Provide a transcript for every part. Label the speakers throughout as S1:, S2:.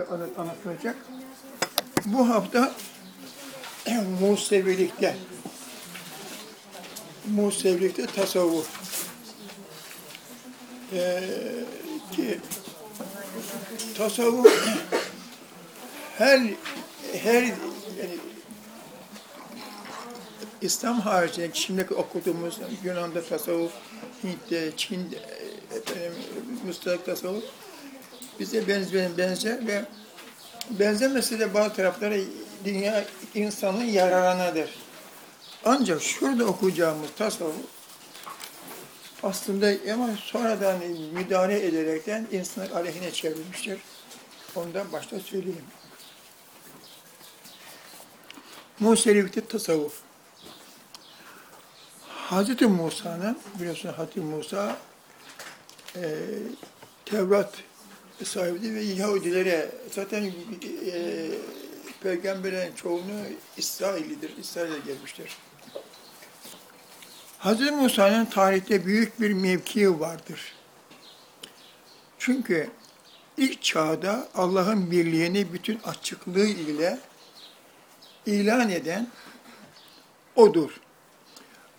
S1: anlat- anlatılacak. Bu hafta Musevilikte Musevilikte tasavvuf Ee, ki tasavvuf her her yani İslam haricinde şimdi okuduğumuz Yunan'da tasavvuf, Hint'te, Çin'de, efendim, Mısır'da tasavvuf bize benzer, benzer ve benzemesi de bazı tarafları dünya insanın yararınadır. Ancak şurada okuyacağımız tasavvuf aslında ama sonradan müdahale ederekten insanın aleyhine çevrilmiştir. Ondan başta söyleyeyim. Musevilikte tasavvuf. Hazreti Musa'nın, biliyorsunuz Hazreti Musa e, Tevrat sahibi ve Yahudilere zaten e, peygamberlerin çoğunu İsraillidir, İsrail'e gelmiştir. Hazreti Musa'nın tarihte büyük bir mevkii vardır. Çünkü ilk çağda Allah'ın birliğini bütün açıklığı ile ilan eden odur.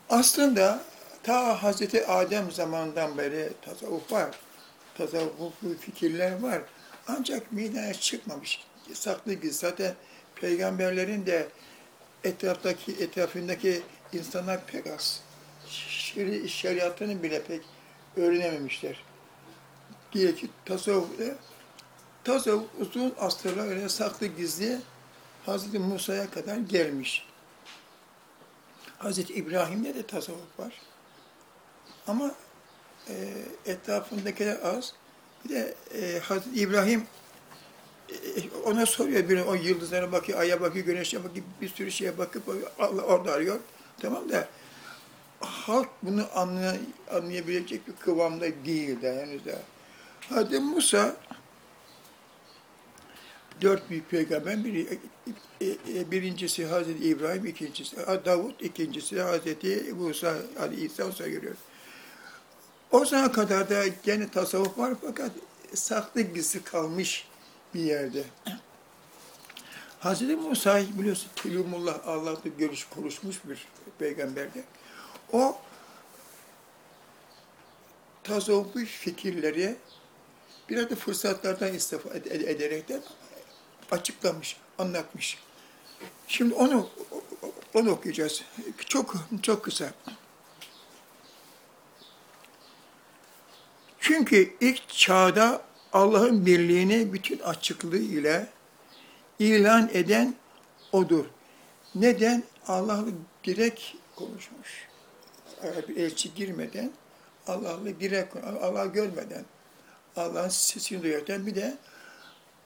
S1: Aslında ta Hazreti Adem zamanından beri tasavvuf var. Tasavvufi fikirler var. Ancak meydana çıkmamış. Saklı gizli. Zaten peygamberlerin de etraftaki, etrafındaki insanlar pek az. Şeri, şeriatını bile pek öğrenememişler. Diye ki tasavvuf, tasavvuf uzun asırlar öyle saklı gizli Hazreti Musa'ya kadar gelmiş. Hazreti İbrahim'de de tasavvuf var. Ama e, etrafındakiler az. Bir de e, Hazreti İbrahim e, ona soruyor biri o yıldızlara bakıyor, aya bakıyor, güneşe bakıyor, bir sürü şeye bakıp Allah orada arıyor. Tamam da halk bunu anlay anlayabilecek bir kıvamda değil de henüz daha. Hazreti Musa dört büyük peygamber, biri, e, e, birincisi Hazreti İbrahim, ikincisi Davut, ikincisi Hazreti Musa, Ali İsa olsa görüyor. O zamana kadar da gene tasavvuf var fakat saklı gizli kalmış bir yerde. Hazreti Musa biliyorsun Kelimullah Allah'la görüş konuşmuş bir peygamberdi. O tasavvufi fikirleri biraz da fırsatlardan istifa ed- ederekten açıklamış, anlatmış. Şimdi onu onu okuyacağız. Çok çok kısa. Çünkü ilk çağda Allah'ın birliğini bütün açıklığı ile ilan eden odur. Neden? Allah'la direkt konuşmuş. Bir elçi girmeden, Allah'la direkt, Allah görmeden, Allah'ın sesini duyarken bir de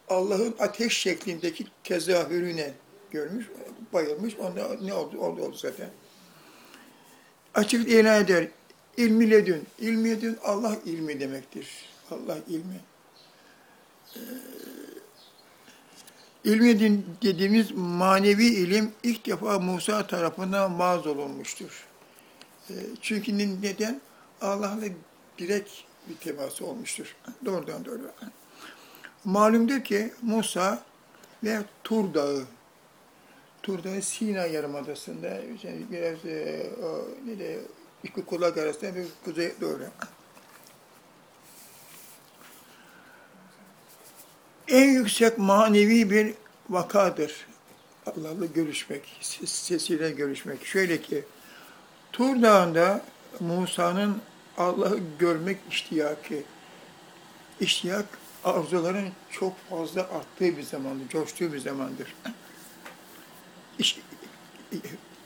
S1: Allah'ın ateş şeklindeki tezahürüne görmüş, bayılmış. Onda ne oldu? Oldu oldu zaten. Açık ilan eder. İlmi ledün. İlmi ledün Allah ilmi demektir. Allah ilmi. Ee, ilmi dediğimiz manevi ilim ilk defa Musa tarafından vaaz olunmuştur. Ee, çünkü neden? Allah'la direkt bir teması olmuştur. Doğrudan doğru. Malumdur ki Musa ve Tur Dağı, Tur Dağı Sina Yarımadası'nda yani biraz e, o, ne de iki kulak arasında bir kuzey doğru. En yüksek manevi bir vakadır. Allah'la görüşmek, ses- sesiyle görüşmek. Şöyle ki, Tur Dağı'nda Musa'nın Allah'ı görmek iştiyakı, iştiyak arzuların çok fazla arttığı bir zamandır, coştuğu bir zamandır. İş,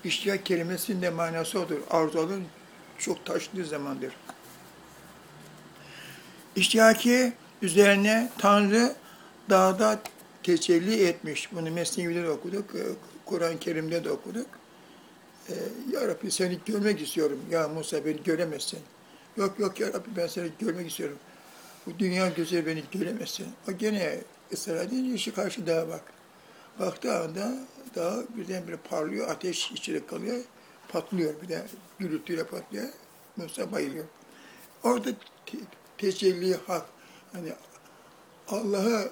S1: iştiyak kelimesinin de manası odur. Arzuların çok taştığı zamandır. İştiyaki üzerine Tanrı dağda tecelli etmiş. Bunu Mesnevi'de de okuduk, e, Kur'an-ı Kerim'de de okuduk. E, ya Rabbi seni görmek istiyorum. Ya Musa beni göremezsin. Yok yok ya Rabbi ben seni görmek istiyorum. Bu dünya güzel beni göremezsin. O gene ısrar edince şu karşı dağa bak. Baktığı anda dağ birdenbire parlıyor, ateş içine kalıyor, patlıyor bir de gürültüyle patlıyor. Musa bayılıyor. Orada te- tecelli hak, hani Allah'ı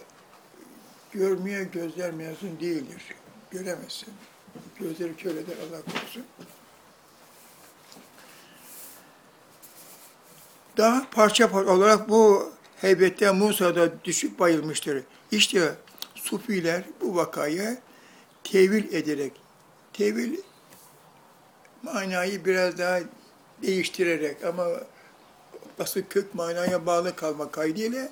S1: Görmeye gözler mezun değildir. Göremezsin. Gözleri kör eder Allah korusun. Daha parça parça olarak bu heybette Musa'da düşüp bayılmıştır. İşte Sufiler bu vakayı tevil ederek, tevil manayı biraz daha değiştirerek ama asıl kök manaya bağlı kalmak kaydıyla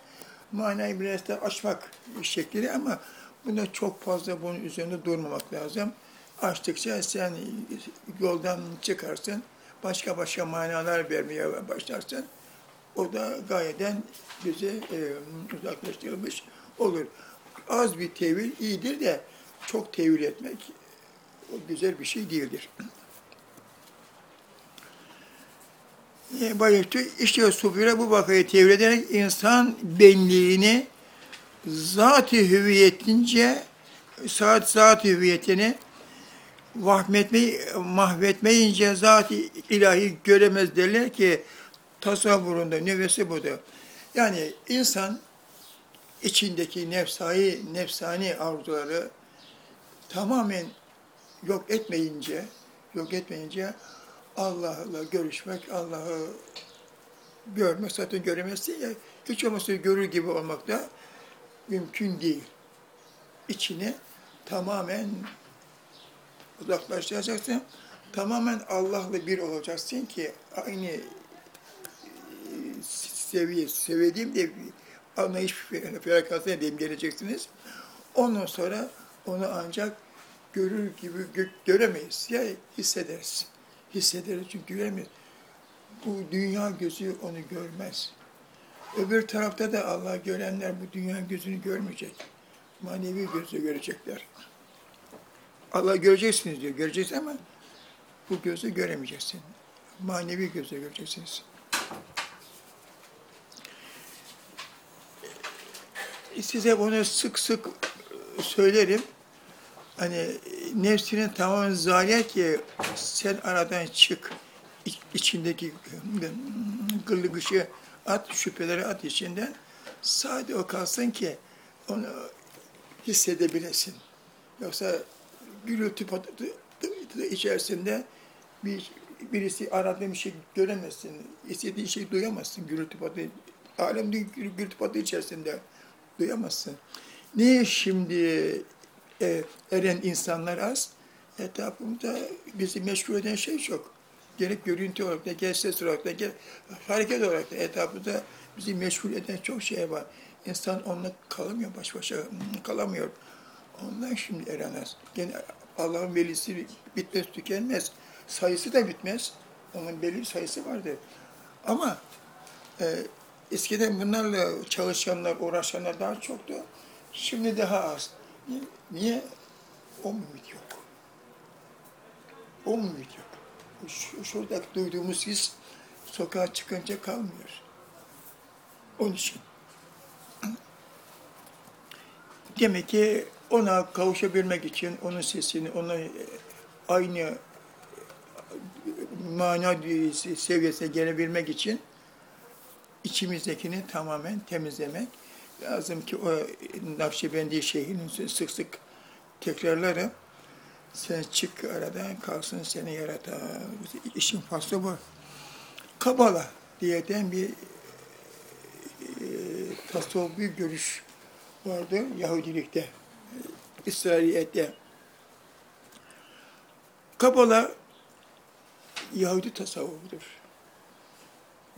S1: manayı biraz daha açmak şekli ama bunda çok fazla bunun üzerinde durmamak lazım. Açtıkça sen yoldan çıkarsın, başka başka manalar vermeye başlarsın. O da gayeden bize e, uzaklaştırılmış olur. Az bir tevil iyidir de çok tevil etmek o güzel bir şey değildir. Bayıştı, işte Sufire bu vakayı tevil ederek insan benliğini zat-ı hüviyetince saat zat hüviyetini vahmetmeyi, mahvetmeyince zat-ı ilahi göremez derler ki tasavvurunda nefesi budur. Yani insan içindeki nefsai, nefsani arzuları tamamen yok etmeyince, yok etmeyince Allah'la görüşmek, Allah'ı görmek, zaten göremezsin ya, hiç olmazsa görür gibi olmak da mümkün değil. İçine tamamen uzaklaştıracaksın, tamamen Allah'la bir olacaksın ki aynı seviye, sevdiğim de anlayış frekansına dem geleceksiniz. Ondan sonra onu ancak görür gibi gö göremeyiz. Ya hissederiz. Hissederiz çünkü göremeyiz. Bu dünya gözü onu görmez. Öbür tarafta da Allah görenler bu dünya gözünü görmeyecek. Manevi gözü görecekler. Allah göreceksiniz diyor. Göreceksiniz ama bu gözü göremeyeceksin. Manevi gözü göreceksiniz. size bunu sık sık söylerim. Hani nefsinin tamamen zayiat ki sen aradan çık. İç- içindeki gırlıgışı at, şüpheleri at içinden. Sade o kalsın ki onu hissedebilesin. Yoksa gürültü içerisinde bir birisi aradığın bir şey göremezsin. İstediğin şeyi duyamazsın gürültü patırtı. Alem gürültü patırtı içerisinde duyamazsın. Niye şimdi e, eren insanlar az? Etrafımızda bizi meşgul eden şey çok. Gerek görüntü olarak da, gerek ses olarak da, gerek hareket olarak da etrafımızda bizi meşgul eden çok şey var. İnsan onunla kalamıyor, baş başa kalamıyor. Ondan şimdi eren az. Gene Allah'ın velisi bitmez, tükenmez. Sayısı da bitmez. Onun belli bir sayısı vardır. Ama e, Eskiden bunlarla çalışanlar, uğraşanlar daha çoktu. Şimdi daha az. Niye? Niye? O ümit yok. O ümit yok. Şu, şurada duyduğumuz his sokağa çıkınca kalmıyor. Onun için. Demek ki ona kavuşabilmek için, onun sesini, ona aynı mana seviyesine gelebilmek için içimizdekini tamamen temizlemek lazım ki o Nakşibendi şeyhinin sık sık tekrarları sen çık aradan kalsın seni yaratan. İşin faslı bu. Kabala diyeten bir e, tasavvufi görüş vardı Yahudilikte, İsrailiyette. Kabala Yahudi tasavvufudur.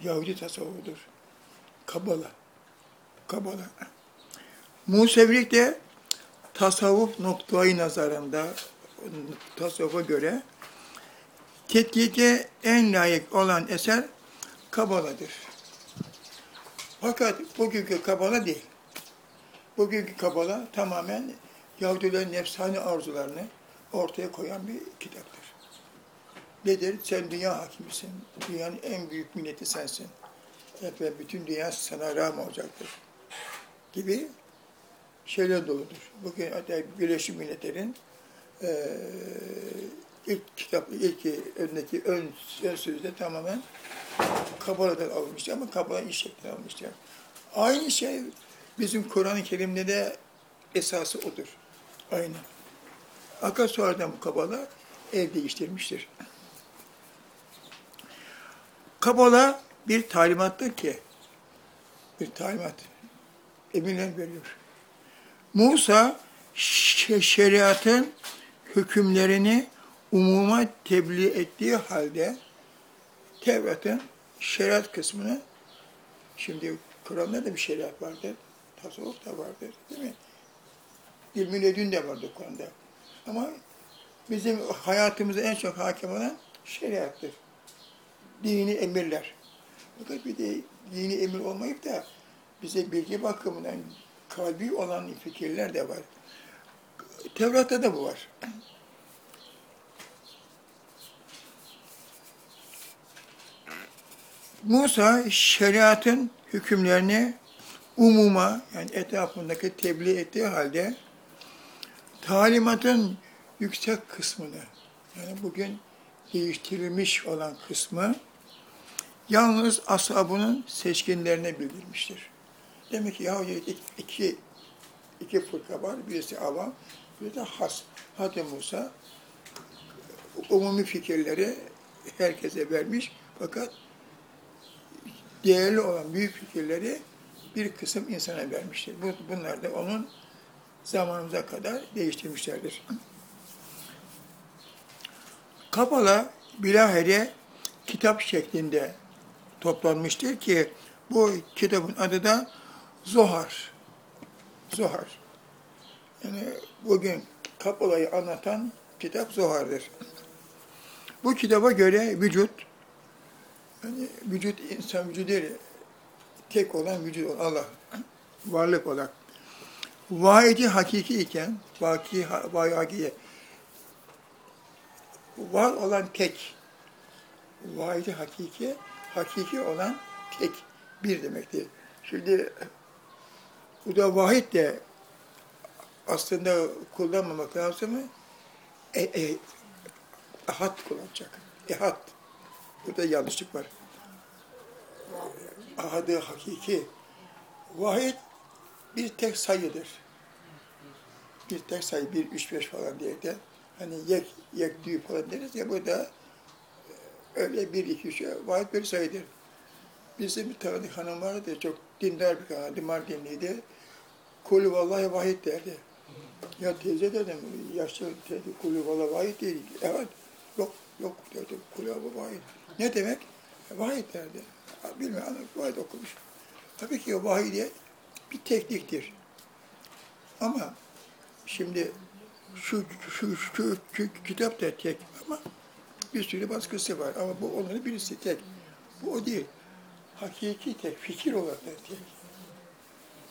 S1: Yahudi tasavvufudur. Kabala. Kabala. Musevilik de tasavvuf noktayı nazarında tasavvufa göre tetkike en layık olan eser Kabala'dır. Fakat bugünkü Kabala değil. Bugünkü Kabala tamamen Yahudilerin nefsani arzularını ortaya koyan bir kitaptır. Nedir? Sen dünya hakimisin. Dünyanın en büyük milleti sensin. Ve bütün dünya sana rağm olacaktır. Gibi şeyler doludur. Bugün hatta Birleşmiş Milletler'in e, ilk kitap, ilk öndeki ön, ön sözde tamamen Kabala'dan alınmıştı ama Kabala iş şeklinde alınmıştı. Aynı şey bizim Kur'an-ı Kerim'de de esası odur. Aynen. Fakat sonradan bu Kabala el değiştirmiştir. Kabala bir talimattır ki, bir talimat, emirler veriyor. Musa şe- şeriatın hükümlerini umuma tebliğ ettiği halde Tevrat'ın şeriat kısmını şimdi Kur'an'da da bir şeriat vardır, tasavvuf da vardır değil mi? İlmi ledün de vardır Kur'an'da. Ama bizim hayatımıza en çok hakim olan şeriattır. Dini emirler. Fakat bir de dini emir olmayıp da bize bilgi bakımından kalbi olan fikirler de var. Tevrat'ta da bu var. Musa şeriatın hükümlerini umuma yani etrafındaki tebliğ ettiği halde talimatın yüksek kısmını yani bugün değiştirilmiş olan kısmı yalnız ashabının seçkinlerine bildirmiştir. Demek ki Yahudi'de iki, iki fırka var. Birisi avam, birisi de has. Hadi Musa umumi fikirleri herkese vermiş fakat değerli olan büyük fikirleri bir kısım insana vermiştir. Bu, bunlar da onun zamanımıza kadar değiştirmişlerdir. Kabala bilahare kitap şeklinde toplanmıştır ki bu kitabın adı da Zohar. Zohar. Yani bugün Kabala'yı anlatan kitap Zohar'dır. Bu kitaba göre vücut, yani vücut insan vücudu değil, tek olan vücut olan Allah, varlık olarak. Vahidi hakiki iken, vaki, vaki, var olan tek, vahidi hakiki, hakiki olan tek, bir demektir. Şimdi bu da vahid de aslında kullanmamak lazım. E, e, ahad kullanacak. Ehad. Burada yanlışlık var. Ahadı hakiki. Vahid bir tek sayıdır. Bir tek sayı, bir, üç, beş falan diye de hani yek, yek, düğü falan deriz ya bu da öyle bir, iki, üç, vahid bir sayıdır. Bizim bir tanıdık hanım vardı, çok dindar bir kadındı, Mardinliydi. Kulü vallahi vahid derdi. Ya teyze dedim, yaşlı teyze, kulü vallahi vahid değil. Evet, yok, yok dedim, kulü vallahi vahid. Ne demek? Vahid derdi. Bilmiyorum, vahid okumuş. Tabii ki o vahidiyet bir tekniktir. Ama şimdi şu, şu, şu, şu kitap da tek ama bir sürü baskısı var. Ama bu onların birisi tek. Bu o değil. Hakiki tek, fikir olarak da tek.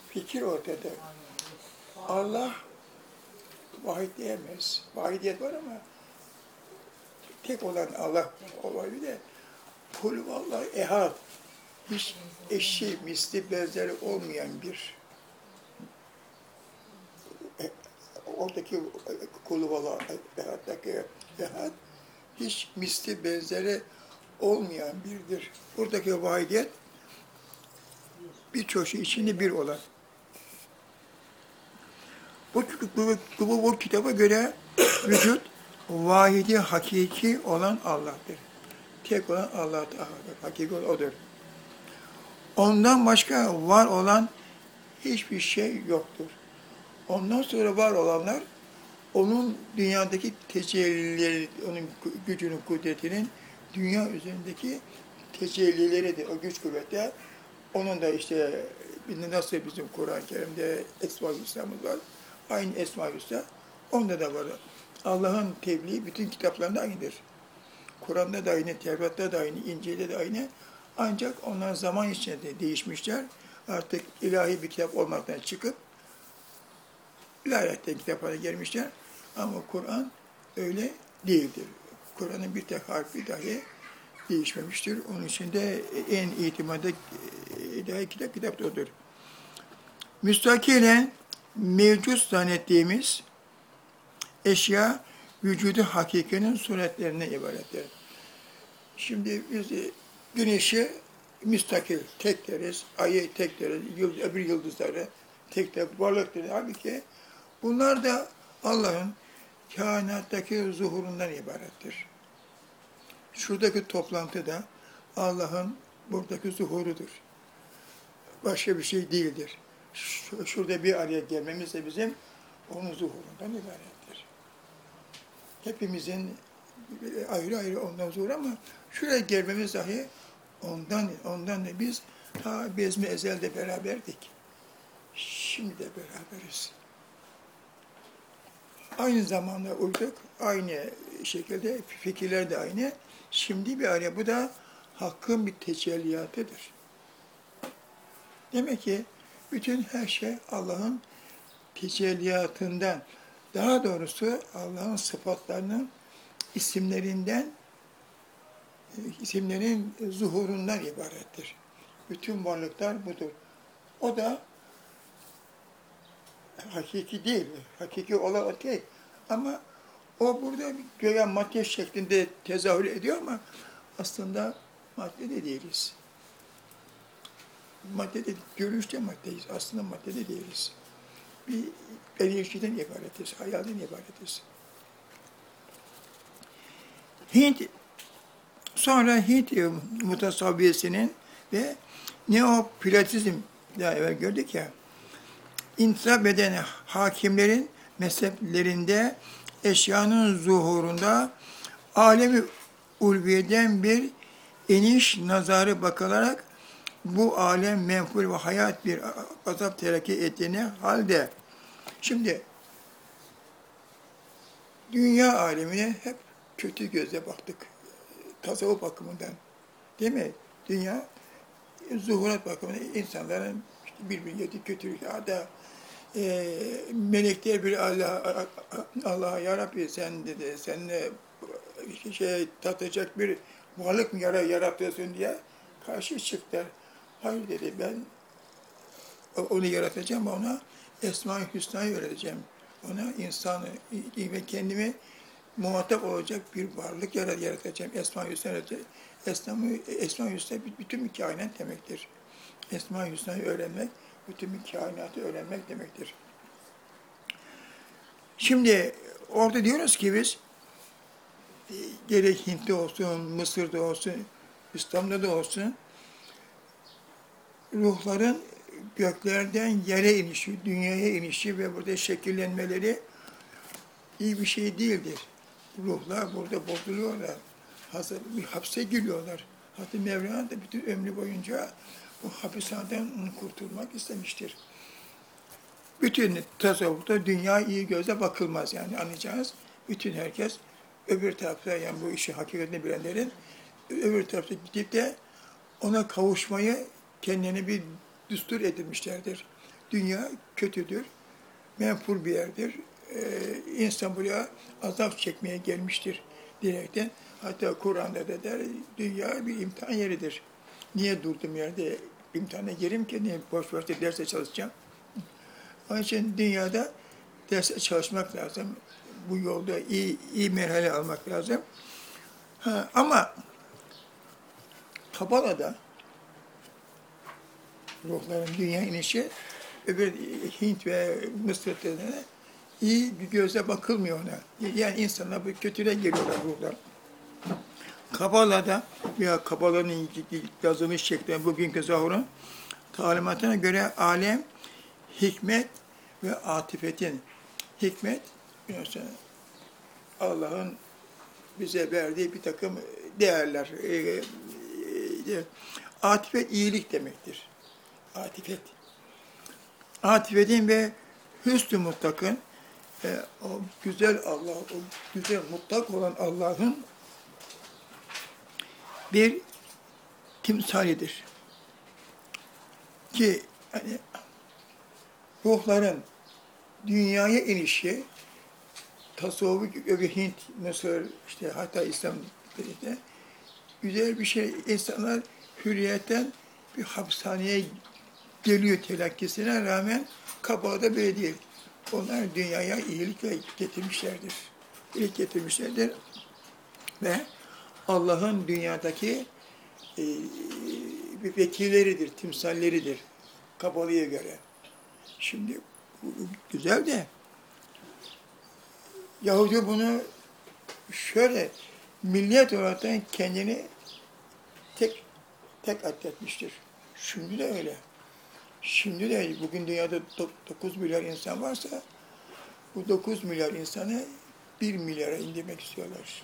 S1: Fikir olarak da tek. Allah vahid diyemez. Vahidiyet var ama tek olan Allah olayı da kul vallahi ehad. Hiç eşi, misli, benzeri olmayan bir e, oradaki kulu vallahi ehaddaki ehad hiç misli, benzeri olmayan birdir. Buradaki vahidiyet birçok şey içinde bir olan. Bu, bu, bu, bu kitaba göre vücut vahidi hakiki olan Allah'tır. Tek olan Allah hakiki olan odur. Ondan başka var olan hiçbir şey yoktur. Ondan sonra var olanlar onun dünyadaki tecellileri, onun gücünün, kudretinin dünya üzerindeki tecellileridir. O güç kuvvetler. Onun da işte nasıl bizim Kur'an-ı Kerim'de Esma-ı Hüsna'mız var. Aynı Esma-ı Hüsna. Onda da var. Allah'ın tebliği bütün kitaplarında aynıdır. Kur'an'da da aynı, Tevrat'ta da aynı, İncil'de de aynı. Ancak onlar zaman içinde değişmişler. Artık ilahi bir kitap olmaktan çıkıp ilahiyetten kitaplara gelmişler. Ama Kur'an öyle değildir. Kur'an'ın bir tek harfi dahi değişmemiştir. Onun için de en itimadı ilahi kitap kitap odur. Müstakilen mevcut zannettiğimiz eşya vücudu hakikinin suretlerine ibarettir. Şimdi biz güneşi müstakil, tek deriz, ayı tek deriz, yıldız, öbür yıldızları tek deriz, varlık deriz. Halbuki Bunlar da Allah'ın kainattaki zuhurundan ibarettir. Şuradaki toplantı da Allah'ın buradaki zuhurudur. Başka bir şey değildir. Şu- Şurada bir araya gelmemiz de bizim onun zuhurundan ibarettir. Hepimizin ayrı ayrı ondan zuhur ama şuraya gelmemiz dahi ondan ondan da biz ta bezmi ezelde beraberdik. Şimdi de beraberiz. Aynı zamanda uyduk, aynı şekilde fikirler de aynı. Şimdi bir araya bu da hakkın bir tecelliyatıdır. Demek ki bütün her şey Allah'ın tecelliyatından, daha doğrusu Allah'ın sıfatlarının isimlerinden, isimlerin zuhurundan ibarettir. Bütün varlıklar budur. O da hakiki değil, hakiki olan o değil. Ama o burada göğe madde şeklinde tezahür ediyor ama aslında madde de değiliz. Madde de, görünüşte maddeyiz, aslında madde de değiliz. Bir belirtiden ibaretiz, hayalden ibaretiz. Hint, sonra Hint mutasavviyesinin ve neoplatizm daha evvel gördük ya, intisap eden hakimlerin mezheplerinde eşyanın zuhurunda alemi ulviyeden bir eniş nazarı bakılarak bu alem menfur ve hayat bir azap terakki ettiğini halde şimdi dünya alemine hep kötü gözle baktık. Tasavvuf bakımından. Değil mi? Dünya zuhurat bakımından insanların işte birbirini yedi kötülük da e, melekler bir Allah Allah'a ya Rabbi sen dedi seninle şey tatacak bir varlık mı yara yaratıyorsun diye karşı çıktılar. Hayır dedi ben onu yaratacağım ona Esma-i Hüsna'yı öğreteceğim. Ona insanı ve kendimi muhatap olacak bir varlık yarat yaratacağım. Esma-i Hüsna. Esma-i Esma Hüsna bütün kainat demektir. Esma-i Hüsna'yı öğrenmek, bütün kainatı öğrenmek demektir. Şimdi orada diyoruz ki biz e, gerek Hint'te olsun, Mısır'da olsun, İslam'da da olsun ruhların göklerden yere inişi, dünyaya inişi ve burada şekillenmeleri iyi bir şey değildir. Ruhlar burada bozuluyorlar. Hazır bir hapse giriyorlar. Hatta Mevlana da bütün ömrü boyunca bu hapishaneden kurtulmak istemiştir. Bütün tasavvufta dünya iyi göze bakılmaz yani anlayacağız. Bütün herkes öbür tarafta yani bu işi hakikatini bilenlerin öbür tarafta gidip de ona kavuşmayı kendine bir düstur edilmişlerdir. Dünya kötüdür, menfur bir yerdir. Ee, insan buraya azap çekmeye gelmiştir diyerekten. Hatta Kur'an'da da der, dünya bir imtihan yeridir. Niye durdum yerde imtihana girim ki, niye boş boş derse çalışacağım? Onun için dünyada derse çalışmak lazım. Bu yolda iyi, iyi merhale almak lazım. Ha, ama Kabala'da ruhların dünya inişi öbür Hint ve Mısır'da da iyi bir gözle bakılmıyor ona. Yani insanlar bu kötüle geliyorlar ruhlar. Kabala'da veya Kabala'nın yazılmış şekli bugünkü zahurun talimatına göre alem hikmet ve atifetin hikmet Allah'ın bize verdiği bir takım değerler. E, e, atifet iyilik demektir. Atifet. Atifetin ve hüsnü mutlakın e, o güzel Allah, o güzel mutlak olan Allah'ın bir timsalidir. Ki hani ruhların dünyaya inişi tasavvuf öbür Hint, Mısır, işte hatta İslam'da güzel bir şey. İnsanlar hürriyetten bir hapishaneye geliyor telakkisine rağmen kabağı da böyle değil. Onlar dünyaya iyilikle getirmişlerdir. İyilik getirmişlerdir. Ve Allah'ın dünyadaki e, vekilleridir, timsalleridir. Kabalı'ya göre. Şimdi güzel de Yahudi bunu şöyle milliyet olarak kendini tek tek atletmiştir. Şimdi de öyle. Şimdi de bugün dünyada 9 milyar insan varsa bu 9 milyar insanı 1 milyara indirmek istiyorlar.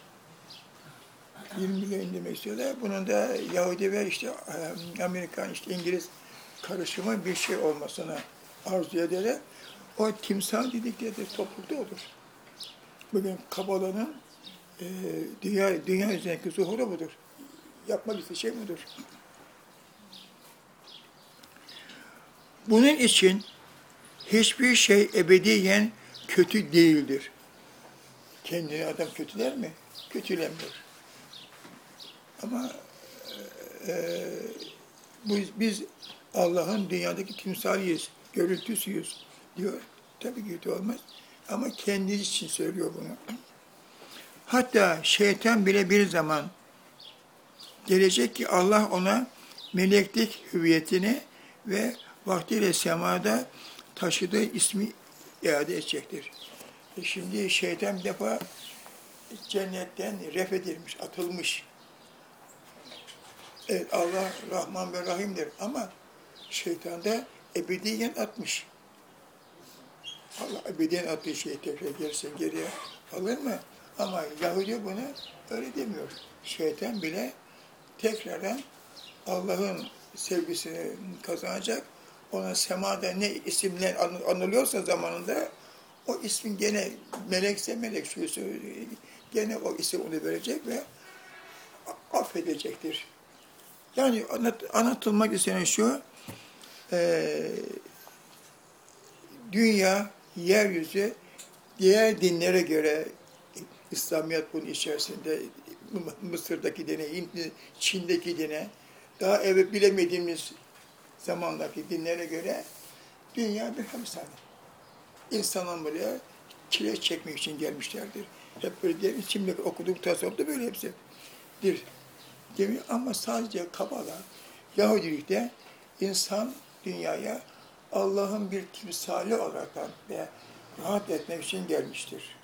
S1: 1 milyara indirmek istiyorlar. Bunun da Yahudi ve işte e, Amerikan, işte İngiliz karışımı bir şey olmasına arzu ederek o timsah dedikleri de toplulukta olur. Bugün Kabala'nın e, dünya, dünya üzerindeki zuhuru budur. Yapmak istediği şey budur. Bunun için hiçbir şey ebediyen kötü değildir. Kendini adam kötüler mi? Kötülemiyor. Ama e, bu, biz Allah'ın dünyadaki timsaliyiz, görüntüsüyüz diyor. Tabii kötü olmaz. Ama kendisi için söylüyor bunu. Hatta şeytan bile bir zaman gelecek ki Allah ona meleklik hüviyetini ve vaktiyle semada taşıdığı ismi iade edecektir. E şimdi şeytan bir defa cennetten ref edilmiş, atılmış. Evet Allah Rahman ve Rahim'dir ama şeytan da ebediyen atmış. Allah ebediyen attığı şeyi tekrar gelirse geriye alır mı? Ama Yahudi bunu öyle demiyor. Şeytan bile tekrardan Allah'ın sevgisini kazanacak. Ona semada ne isimler anılıyorsa zamanında o ismin gene melekse melek şuysa gene o isim onu verecek ve affedecektir. Yani anlat, anlatılmak istenen şu, e, dünya, yeryüzü diğer dinlere göre İslamiyet bunun içerisinde Mısır'daki dine, Çin'deki dine, daha evvel bilemediğimiz zamandaki dinlere göre dünya bir hapishane. İnsanın buraya çile çekmek için gelmişlerdir. Hep böyle diyelim, şimdi okuduk tasavvufta böyle hepsi. Bir gemi ama sadece Kabala, Yahudilikte insan dünyaya Allah'ın bir timsali olarak ve rahat etmek için gelmiştir.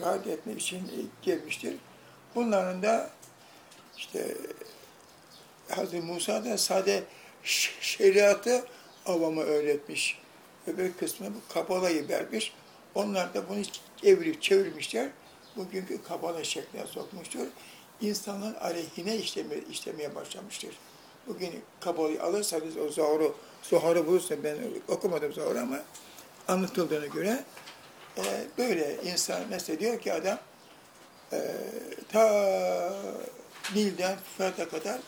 S1: Rahat etmek için gelmiştir. Bunların da işte Hazreti Musa da sade şeriatı avama öğretmiş. Öbür kısmını bu kabalayı vermiş. Onlar da bunu evirip çevirmişler. Bugünkü kabala şekline sokmuştur. İnsanın aleyhine işleme, işlemeye başlamıştır. Bugün kabalayı alırsanız o Zuhar'ı, Zuhar'ı bulursa ben okumadım Zuhar'ı ama anlatıldığına göre e, böyle insan mesela diyor ki adam e, ta Nil'den Fırat'a kadar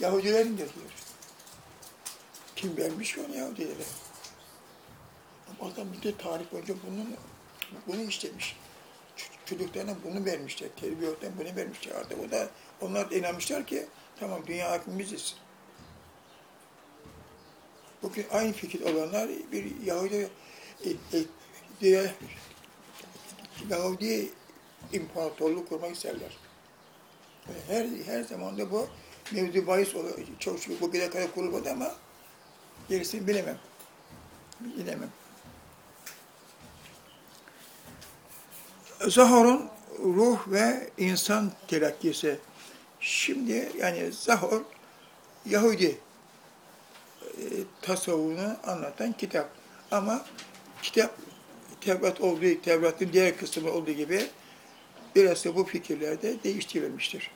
S1: Yahudilerin diyor. Kim vermiş onu Yahudilere? Adam bir de tarih boyunca bunun, bunu istemiş. Çocuklarına bunu vermişler, terbiye bunu vermişler. Artık o da, onlar da inanmışlar ki tamam dünya hakimiziz. Bugün aynı fikir olanlar bir Yahudi e, e, diye Yahudi imparatorluğu kurmak isterler. Her her zaman da bu mevzu bahis oluyor. Çok şükür bugüne kadar kurulmadı ama gerisini bilemem. Bilemem. Zahor'un ruh ve insan telakkisi. Şimdi yani Zahor Yahudi e, tasavvufunu anlatan kitap. Ama kitap Tevrat olduğu, Tevrat'ın diğer kısmı olduğu gibi biraz da bu fikirlerde değiştirilmiştir.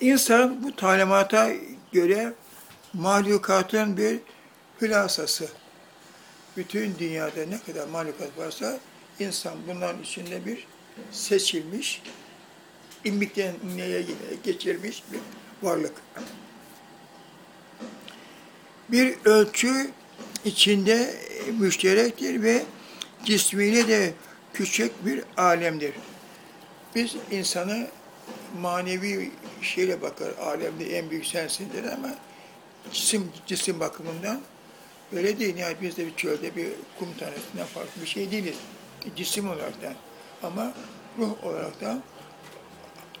S1: İnsan bu talimata göre mahlukatın bir hülasası. Bütün dünyada ne kadar mahlukat varsa insan bunların içinde bir seçilmiş, imlikten neye geçirmiş bir varlık. Bir ölçü içinde müşterektir ve cismiyle de küçük bir alemdir. Biz insanı manevi şeyle bakar, alemde en büyük sensindir ama cisim, cisim bakımından böyle değil. Yani biz de bir çölde bir kum tanesinden farklı bir şey değiliz. Cisim olarak da. Ama ruh olarak da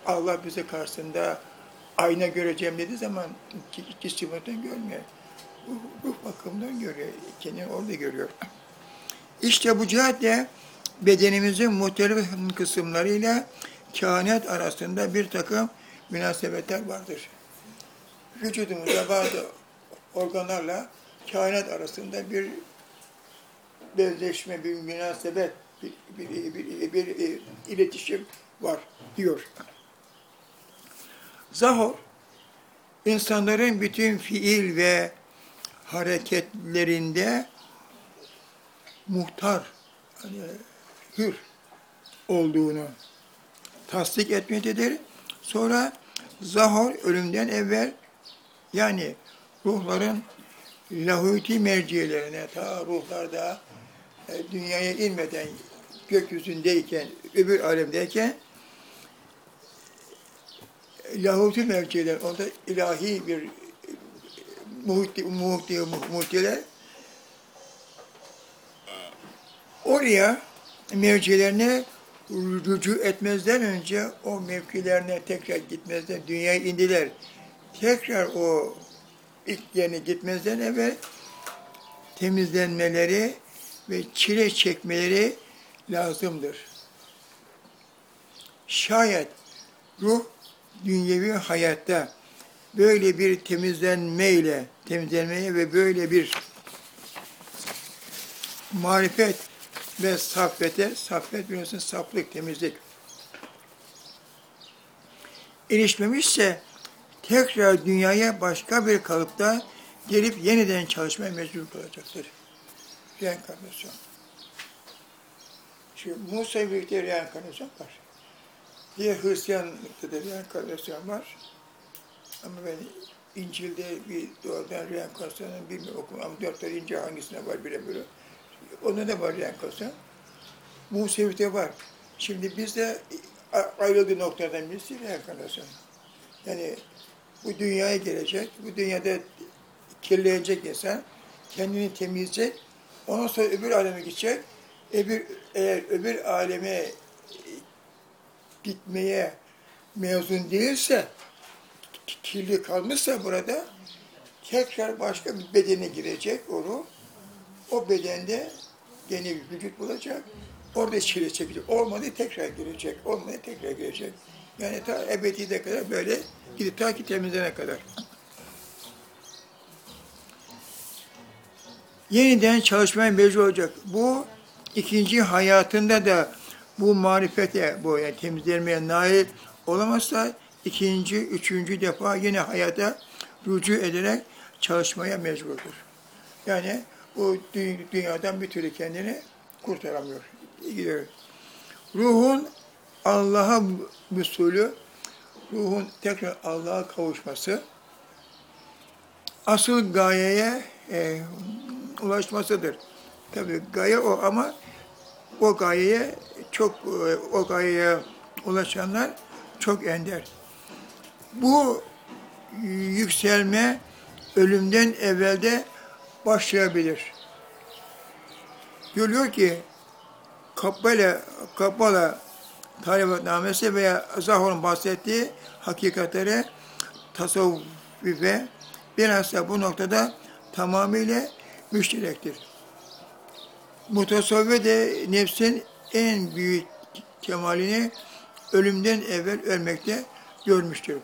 S1: Allah bize karşısında ayna göreceğim dediği zaman cisim olarak görmüyor ruh, ruh bakımından görüyor, kendini orada görüyor. İşte bu cihetle bedenimizin muhtelif kısımlarıyla kainat arasında bir takım münasebetler vardır. Vücudumuzda bazı organlarla kainat arasında bir bezleşme, bir münasebet, bir, bir, bir, bir, bir iletişim var diyor. Zahor, insanların bütün fiil ve hareketlerinde muhtar, hani hür olduğunu tasdik etmektedir. Sonra zahor ölümden evvel yani ruhların lahuti merciyelerine ta ruhlarda e, dünyaya inmeden gökyüzündeyken, öbür alemdeyken lahuti merciyeler, orada ilahi bir muhti, muhti, muhtiler oraya mevcilerine rücu etmezden önce o mevkilerine tekrar gitmezden dünyaya indiler. Tekrar o ilk yerine gitmezden evvel temizlenmeleri ve çile çekmeleri lazımdır. Şayet ruh dünyevi hayatta böyle bir temizlenmeyle, temizlenmeye ve böyle bir marifet ve saffete, saffet biliyorsun saflık, temizlik. Erişmemişse tekrar dünyaya başka bir kalıpta gelip yeniden çalışmaya mecbur kalacaktır. Reenkarnasyon. Şimdi Musa birlikte reenkarnasyon var. Diğer Hristiyanlıkta da reenkarnasyon var. Ama ben İncil'de bir doğrudan reenkarnasyonu bilmiyorum okumam ama dört tane İncil hangisine var bile böyle. Onda da var reenkarnasyon. Musevi'de var. Şimdi bizde ayrıldığı noktadan birisi reenkarnasyon. Yani bu dünyaya gelecek, bu dünyada kirlenecek insan, kendini temizleyecek, ondan sonra öbür aleme gidecek, öbür, eğer öbür aleme gitmeye mezun değilse, kirli kalmışsa burada, tekrar başka bir bedene girecek o ruh. O bedende yeni bir vücut bulacak. Orada çile çekecek. Olmadı tekrar girecek. Olmadı tekrar girecek. Yani ta ebedide kadar böyle gidip ta ki temizlene kadar. Yeniden çalışmaya mecbur olacak. Bu ikinci hayatında da bu marifete, bu yani temizlenmeye nail olamazsa ikinci, üçüncü defa yine hayata rücu ederek çalışmaya mecburdur. Yani bu dünyadan bir türlü kendini kurtaramıyor. Gidiyor. Ruhun Allah'a müsulü, ruhun tekrar Allah'a kavuşması, asıl gayeye e, ulaşmasıdır. Tabii gaye o ama o gayeye çok e, o gayeye ulaşanlar çok ender. Bu yükselme ölümden evvelde başlayabilir. Görüyor ki Kabbala, Kabbala talimatnamesi veya Zahor'un bahsettiği hakikatleri tasavvufe bilhassa bu noktada tamamıyla müşterektir. Mutasavve de nefsin en büyük kemalini ölümden evvel ölmekte görmüştür.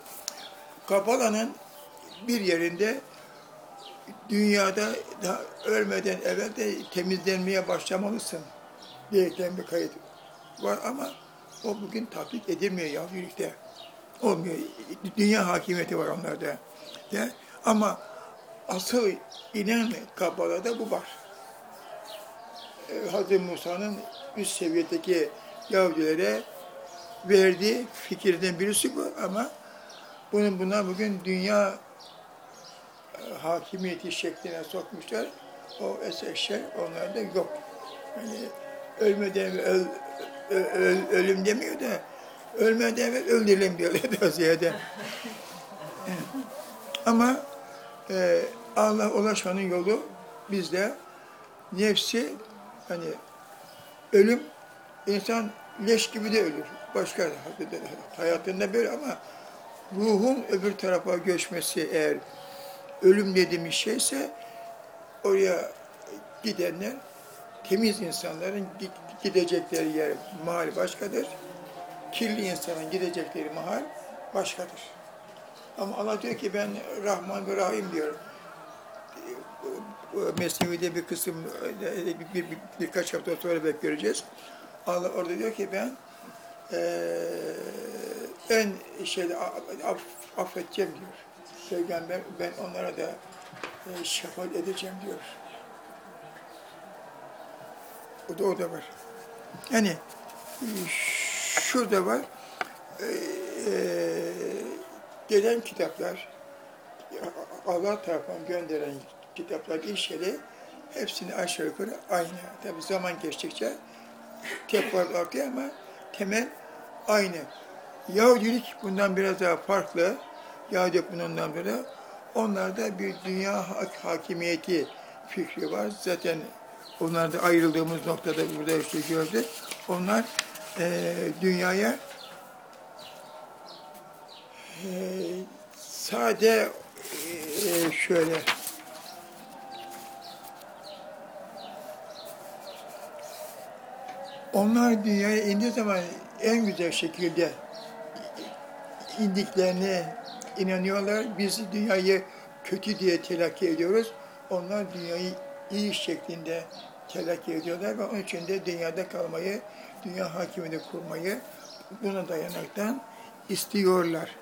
S1: Kapala'nın bir yerinde dünyada da ölmeden evvel de temizlenmeye başlamalısın diyerekten bir kayıt var ama o bugün tatbik edilmiyor Yahudilikte. Olmuyor. Dünya hakimiyeti var onlarda. Ya. Ama asıl inen Kabbala'da bu var. Ee, Musa'nın üst seviyedeki Yahudilere verdiği fikirden birisi bu ama bunun buna bugün dünya e, hakimiyeti şekline sokmuşlar. O eserler onlarda yok. Yani ölmeden öl, öl, ölüm demiyor da ölmeden evvel öldürelim diyorlar daha ziyade. Ama e, Allah ulaşmanın yolu bizde nefsi hani ölüm insan leş gibi de ölür. Başka hayatında böyle ama ruhun öbür tarafa göçmesi eğer ölüm dediğimiz şeyse oraya gidenler Temiz insanların gi- gidecekleri yer, mahal başkadır. Kirli insanın gidecekleri mahal başkadır. Ama Allah diyor ki ben Rahman ve Rahim diyorum. Bu Mesnevi'de bir kısım, bir, bir, bir- birkaç hafta sonra belki göreceğiz. Allah orada diyor ki ben eee en şeyde aff, affedeceğim diyor. Peygamber ben onlara da e, şefaat edeceğim diyor. O da o da var. Yani e, şurada var. E, e, gelen kitaplar Allah tarafından gönderen kitaplar ilşeli hepsini aşağı yukarı aynı. Tabi zaman geçtikçe tepkiler artıyor ama temel aynı. Yahudilik bundan biraz daha farklı. Yahudilik bundan beri onlarda bir dünya hak- hakimiyeti fikri var. Zaten onlarda ayrıldığımız noktada burada işte gördük. Onlar eee, dünyaya eee, sade eee, şöyle onlar dünyaya indiği zaman en güzel şekilde indiklerine inanıyorlar. Biz dünyayı kötü diye telakki ediyoruz. Onlar dünyayı iyi şeklinde telakki ediyorlar ve onun için de dünyada kalmayı, dünya hakimini kurmayı buna dayanaktan istiyorlar.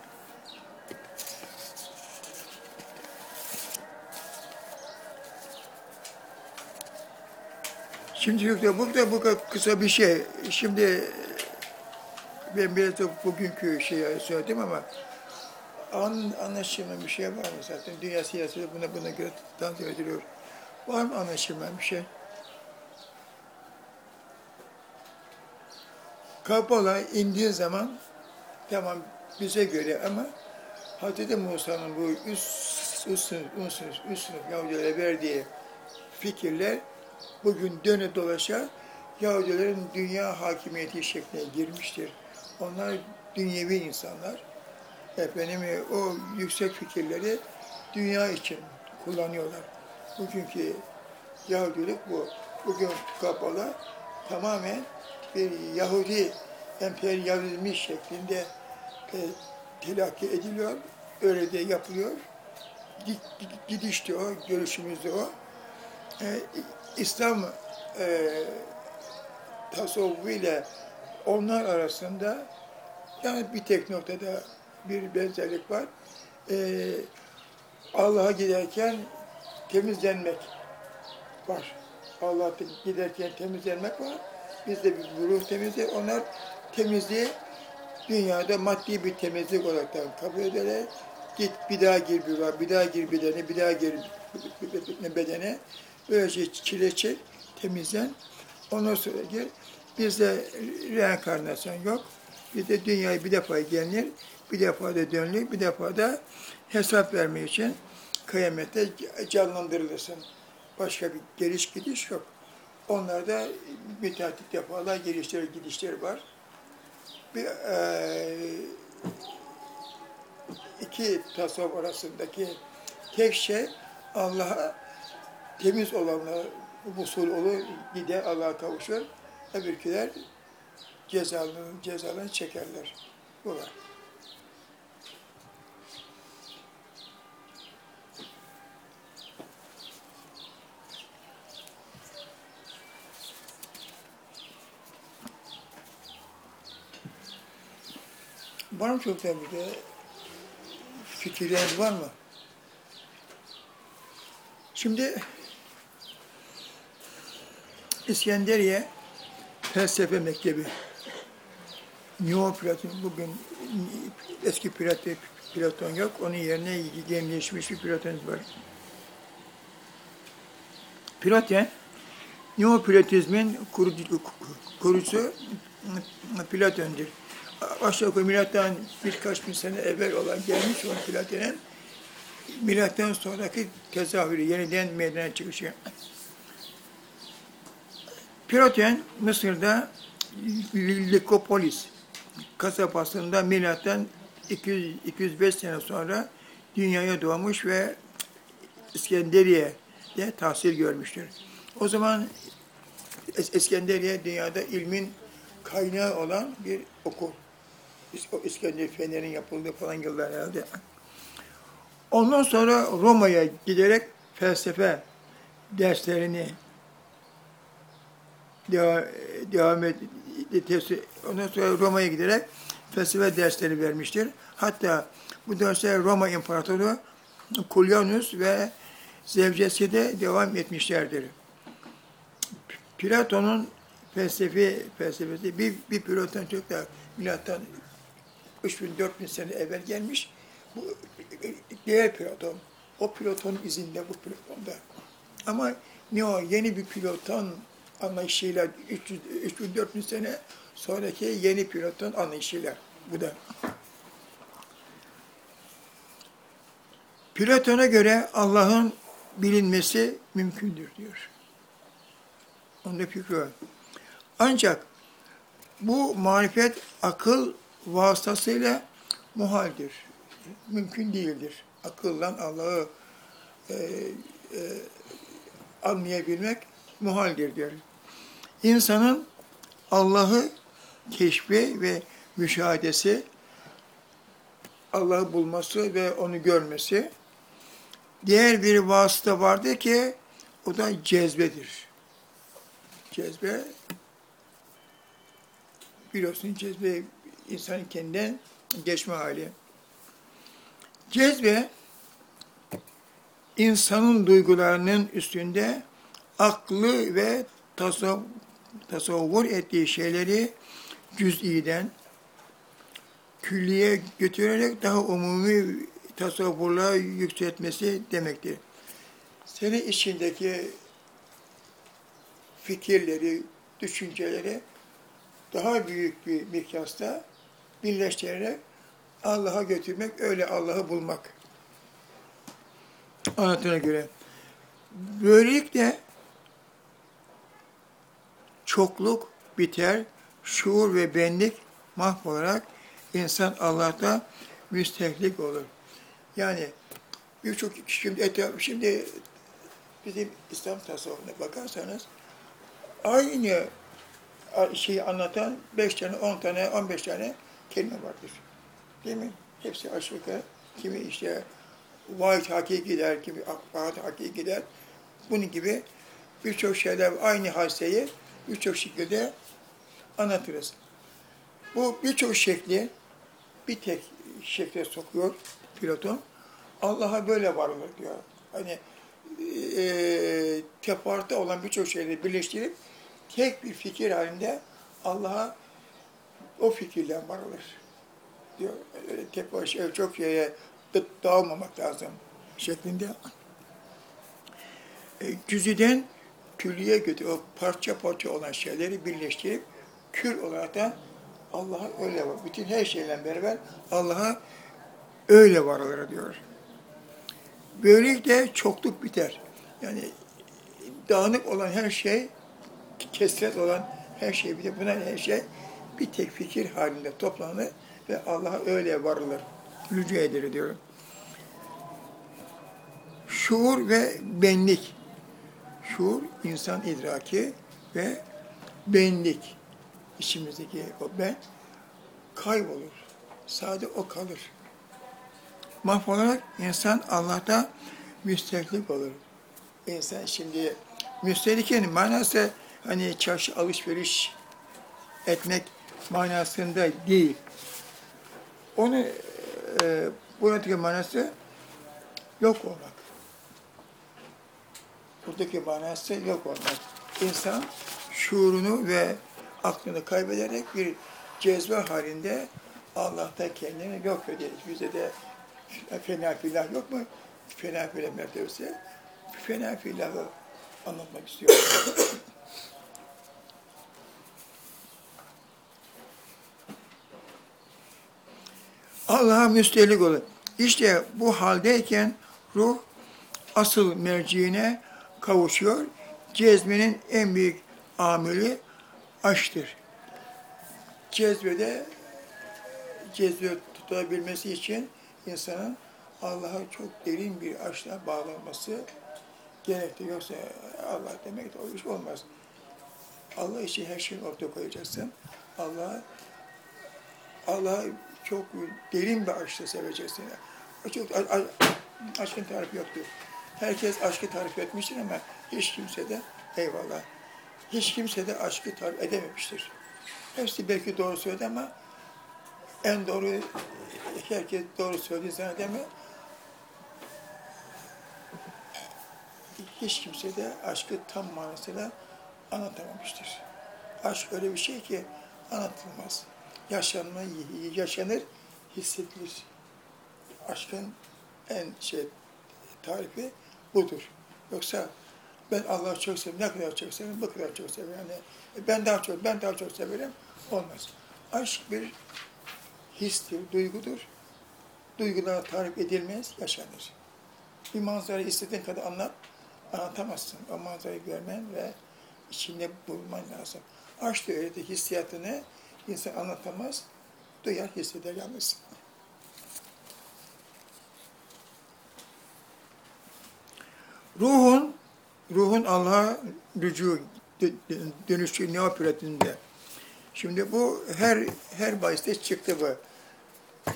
S1: Şimdi yok da burada bu kadar kısa bir şey. Şimdi ben biraz da bugünkü şeyi söyledim ama an, anlaşılmayan bir şey var mı zaten? Dünya siyaseti buna buna göre tanzim ediliyor. Var mı anlaşılmayan bir şey? Kapola indiği zaman tamam bize göre ama Hazreti Musa'nın bu üst, üst sınıf, üst sınıf, üst sınıf Yahudilere verdiği fikirler bugün dönüp dolaşa Yahudilerin dünya hakimiyeti şekline girmiştir. Onlar dünyevi insanlar. Efendim o yüksek fikirleri dünya için kullanıyorlar. Bugünkü Yahudilik bu. Bugün kapalı tamamen bir Yahudi emperyalizmi şeklinde e, telakki ediliyor. Öyle de yapılıyor. Gid- gid- Gidiş de o, görüşümüz de o. E, İslam e, tasavvufu ile onlar arasında yani bir tek noktada bir benzerlik var. E, Allah'a giderken temizlenmek var. Allah'a giderken temizlenmek var. Bizde bir ruh temizliği, onlar temizliği dünyada maddi bir temizlik olarak kabul ederler. Git bir daha gir bir var, bir daha gir bedene, bir daha gir bedene. Böylece çile çek, temizlen. Ondan sonra gir. Bizde reenkarnasyon yok. Bizde dünyaya bir defa gelinir, bir defa da dönülür, bir defa da hesap vermek için kıyamette canlandırılırsın. Başka bir geliş gidiş yok. Onlarda müteahhit defalar gelişler gidişleri var. Bir, eee iki tasavvuf arasındaki tek şey Allah'a temiz olanlar usul olur, gider Allah'a kavuşur. Öbürküler cezalı, cezalarını çekerler. Bu var. Var mı çocuklar burada? Fikirleriniz var mı? Şimdi İskenderiye felsefe mektebi. Neoplaton bugün eski Platon, Platon yok. Onun yerine genleşmiş bir Platon var. Platon, Neoplatizmin kurucu, kurucusu Platon'dur. Aşağı yukarı milattan birkaç bin sene evvel olan gelmiş olan Platon'un milattan sonraki tezahürü, yeniden meydana çıkışı. Platon Mısır'da Likopolis kasabasında milattan 200, 205 sene sonra dünyaya doğmuş ve İskenderiye'de tahsil görmüştür. O zaman İskenderiye dünyada ilmin kaynağı olan bir okul. İskender Fener'in yapıldığı falan yıllar herhalde. Ondan sonra Roma'ya giderek felsefe derslerini devam, devam et, ondan sonra Roma'ya giderek felsefe dersleri vermiştir. Hatta bu dersler Roma İmparatoru Kulyanus ve zevcesi de devam etmişlerdir. Platon'un felsefi felsefesi bir, bir Platon çok da milattan 3000-4000 sene evvel gelmiş. Bu diğer Platon. O Platon izinde bu Platon'da. Ama ne o yeni bir Platon anlayışıyla 3000-4000 sene sonraki yeni Platon anlayışıyla bu da. Platon'a göre Allah'ın bilinmesi mümkündür diyor. Onda fikri var. Ancak bu marifet akıl vasıtasıyla muhaldir. Mümkün değildir. Akılla Allah'ı e, e, anlayabilmek muhaldir diyor. İnsanın Allah'ı keşfi ve müşahedesi, Allah'ı bulması ve onu görmesi, diğer bir vasıta vardı ki o da cezbedir. Cezbe, biliyorsun cezbe insanın kendinden geçme hali. Cezbe, insanın duygularının üstünde aklı ve tasavvur ettiği şeyleri cüz'iden külliye götürerek daha umumi tasavvurla yükseltmesi demektir. Senin içindeki fikirleri, düşünceleri daha büyük bir mikyasta birleştirerek Allah'a götürmek, öyle Allah'ı bulmak. Anlatına göre. Böylelikle çokluk biter, şuur ve benlik mahvolarak insan Allah'ta müstehlik olur. Yani birçok şimdi etraf, şimdi bizim İslam tasavvufuna bakarsanız aynı şeyi anlatan 5 tane, 10 tane, 15 tane kelime vardır. Değil mi? Hepsi aşağı. Kimi işte vahid hakiki der, kimi akbahat hakiki der. Bunun gibi birçok şeyler aynı haseyi birçok şekilde anlatırız. Bu birçok şekli bir tek şekle sokuyor Platon. Allah'a böyle varılır diyor. Hani e, teferruatta olan birçok şeyleri birleştirip tek bir fikir halinde Allah'a o fikirle varılır. Diyor. Öyle tek başına çok şeye dağılmamak lazım şeklinde. E, cüziden külliye götür, parça parça olan şeyleri birleştirip kül olarak da Allah'a öyle var. Bütün her şeyle beraber Allah'a öyle varılır diyor. Böylelikle çokluk biter. Yani dağınık olan her şey, kesret olan her şey biter. Buna her şey bir tek fikir halinde toplanır ve Allah'a öyle varılır. Rücu edilir diyorum. Şuur ve benlik. Şuur, insan idraki ve benlik. İçimizdeki o ben kaybolur. Sadece o kalır. Mahvolarak insan Allah'ta müstehlik olur. İnsan şimdi müstehlikin manası hani çarşı alışveriş etmek manasında değil. Onu e, buradaki manası yok olmak. Buradaki manası yok olmak. İnsan şuurunu ve aklını kaybederek bir cezbe halinde Allah'ta kendini yok eder. Bize de fena filah yok mu? Fena filah mertebesi. Fena filahı anlatmak istiyorum. Allah'a müstehlik olur. İşte bu haldeyken ruh asıl merciğine kavuşuyor. Cezmenin en büyük ameli aşktır. Cezbede cezbe tutabilmesi için insanın Allah'a çok derin bir aşkla bağlanması gerekli. Yoksa Allah demek de o iş olmaz. Allah için her şeyi ortaya koyacaksın. Allah Allah çok derin bir aşkla seveceksin. Çok aşkın tarifi yoktur. Herkes aşkı tarif etmiştir ama hiç kimse de eyvallah. Hiç kimse de aşkı tarif edememiştir. Hepsi belki doğru söyledi ama en doğru herkes doğru söylediği zannedeme hiç kimse de aşkı tam manasıyla anlatamamıştır. Aşk öyle bir şey ki anlatılmaz. Yaşanma, yaşanır, hissedilir. Aşkın en şey tarifi budur. Yoksa ben Allah'ı çok seviyorum, ne kadar çok seviyorum, bu kadar çok seviyorum. Yani ben daha çok, ben daha çok severim, olmaz. Aşk bir histir, duygudur. Duygular tarif edilmez, yaşanır. Bir manzarayı istediğin kadar anlat, anlatamazsın. O manzarayı görmen ve içinde bulman lazım. Aşk da öyledir. Hissiyatını insan anlatamaz, duyar, hisseder yalnız. Ruhun, ruhun Allah'a rücu, dönüşü neopiratinde. Şimdi bu her her bahiste çıktı bu.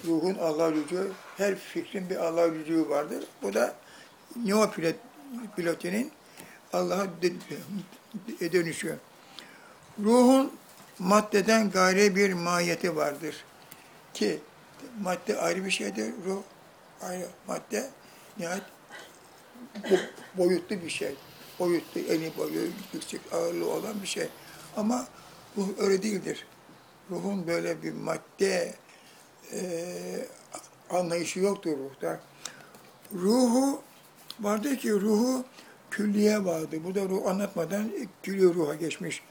S1: Ruhun Allah'a rücu, her fikrin bir Allah'a rücu vardır. Bu da neopilotinin Allah'a dönüşü. Ruhun maddeden gayri bir mahiyeti vardır. Ki madde ayrı bir şeydir, ruh ayrı. Madde nihayet boyutlu bir şey. Boyutlu, eni boyu, yüksek ağırlığı olan bir şey. Ama ruh öyle değildir. Ruhun böyle bir madde e, anlayışı yoktur ruhta. Ruhu vardır ki ruhu külliye vardı. Bu da ruh anlatmadan külli ruha geçmiş.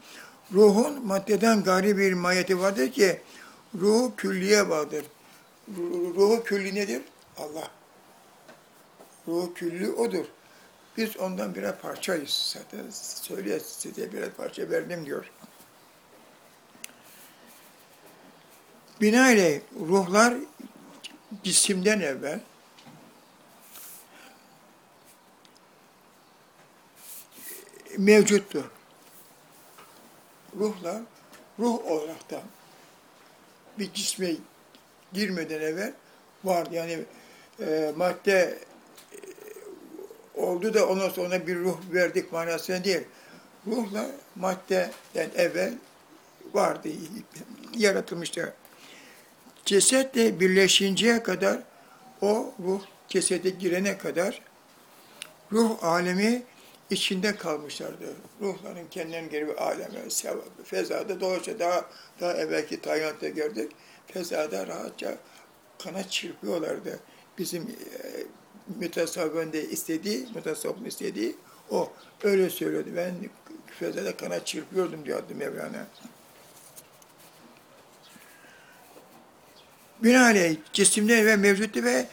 S1: Ruhun maddeden gari bir mayeti vardır ki ruhu külliye vardır. Ruhu külli nedir? Allah. Ruhu külli odur. Biz ondan birer parçayız. Zaten söylüyor size birer parça verdim diyor. Binaenaleyh ruhlar cisimden evvel mevcuttu. Ruhlar ruh olaraktan bir cisme girmeden evvel var. Yani e, madde e, oldu da ondan sonra bir ruh verdik manasına değil. Ruhla maddeden evvel vardı, yaratılmıştı. Cesetle birleşinceye kadar o ruh cesede girene kadar ruh alemi içinde kalmışlardı. Ruhların kendilerine göre bir aleme, sevabı, fezada dolayısıyla daha, daha evvelki tayinatta gördük. Fezada rahatça kanat çırpıyorlardı. Bizim e, mütasavvın istediği, mütasavvın istediği o. Öyle söylüyordu. Ben fezada kanat çırpıyordum diyordu Mevlana. Binaenaleyh cisimde ve mevcuttu ve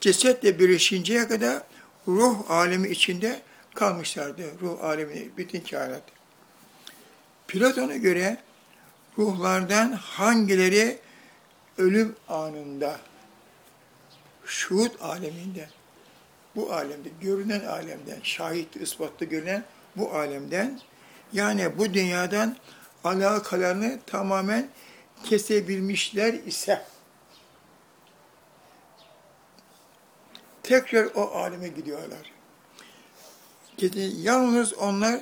S1: cesetle birleşinceye kadar ruh alemi içinde kalmışlardı. Ruh alemi, bütün kainat. Platon'a göre ruhlardan hangileri ölüm anında, şuhut aleminde, bu alemde, görünen alemden, şahit, ispatlı görünen bu alemden, yani bu dünyadan alakalarını tamamen kesebilmişler ise, tekrar o aleme gidiyorlar. Yalnız onlar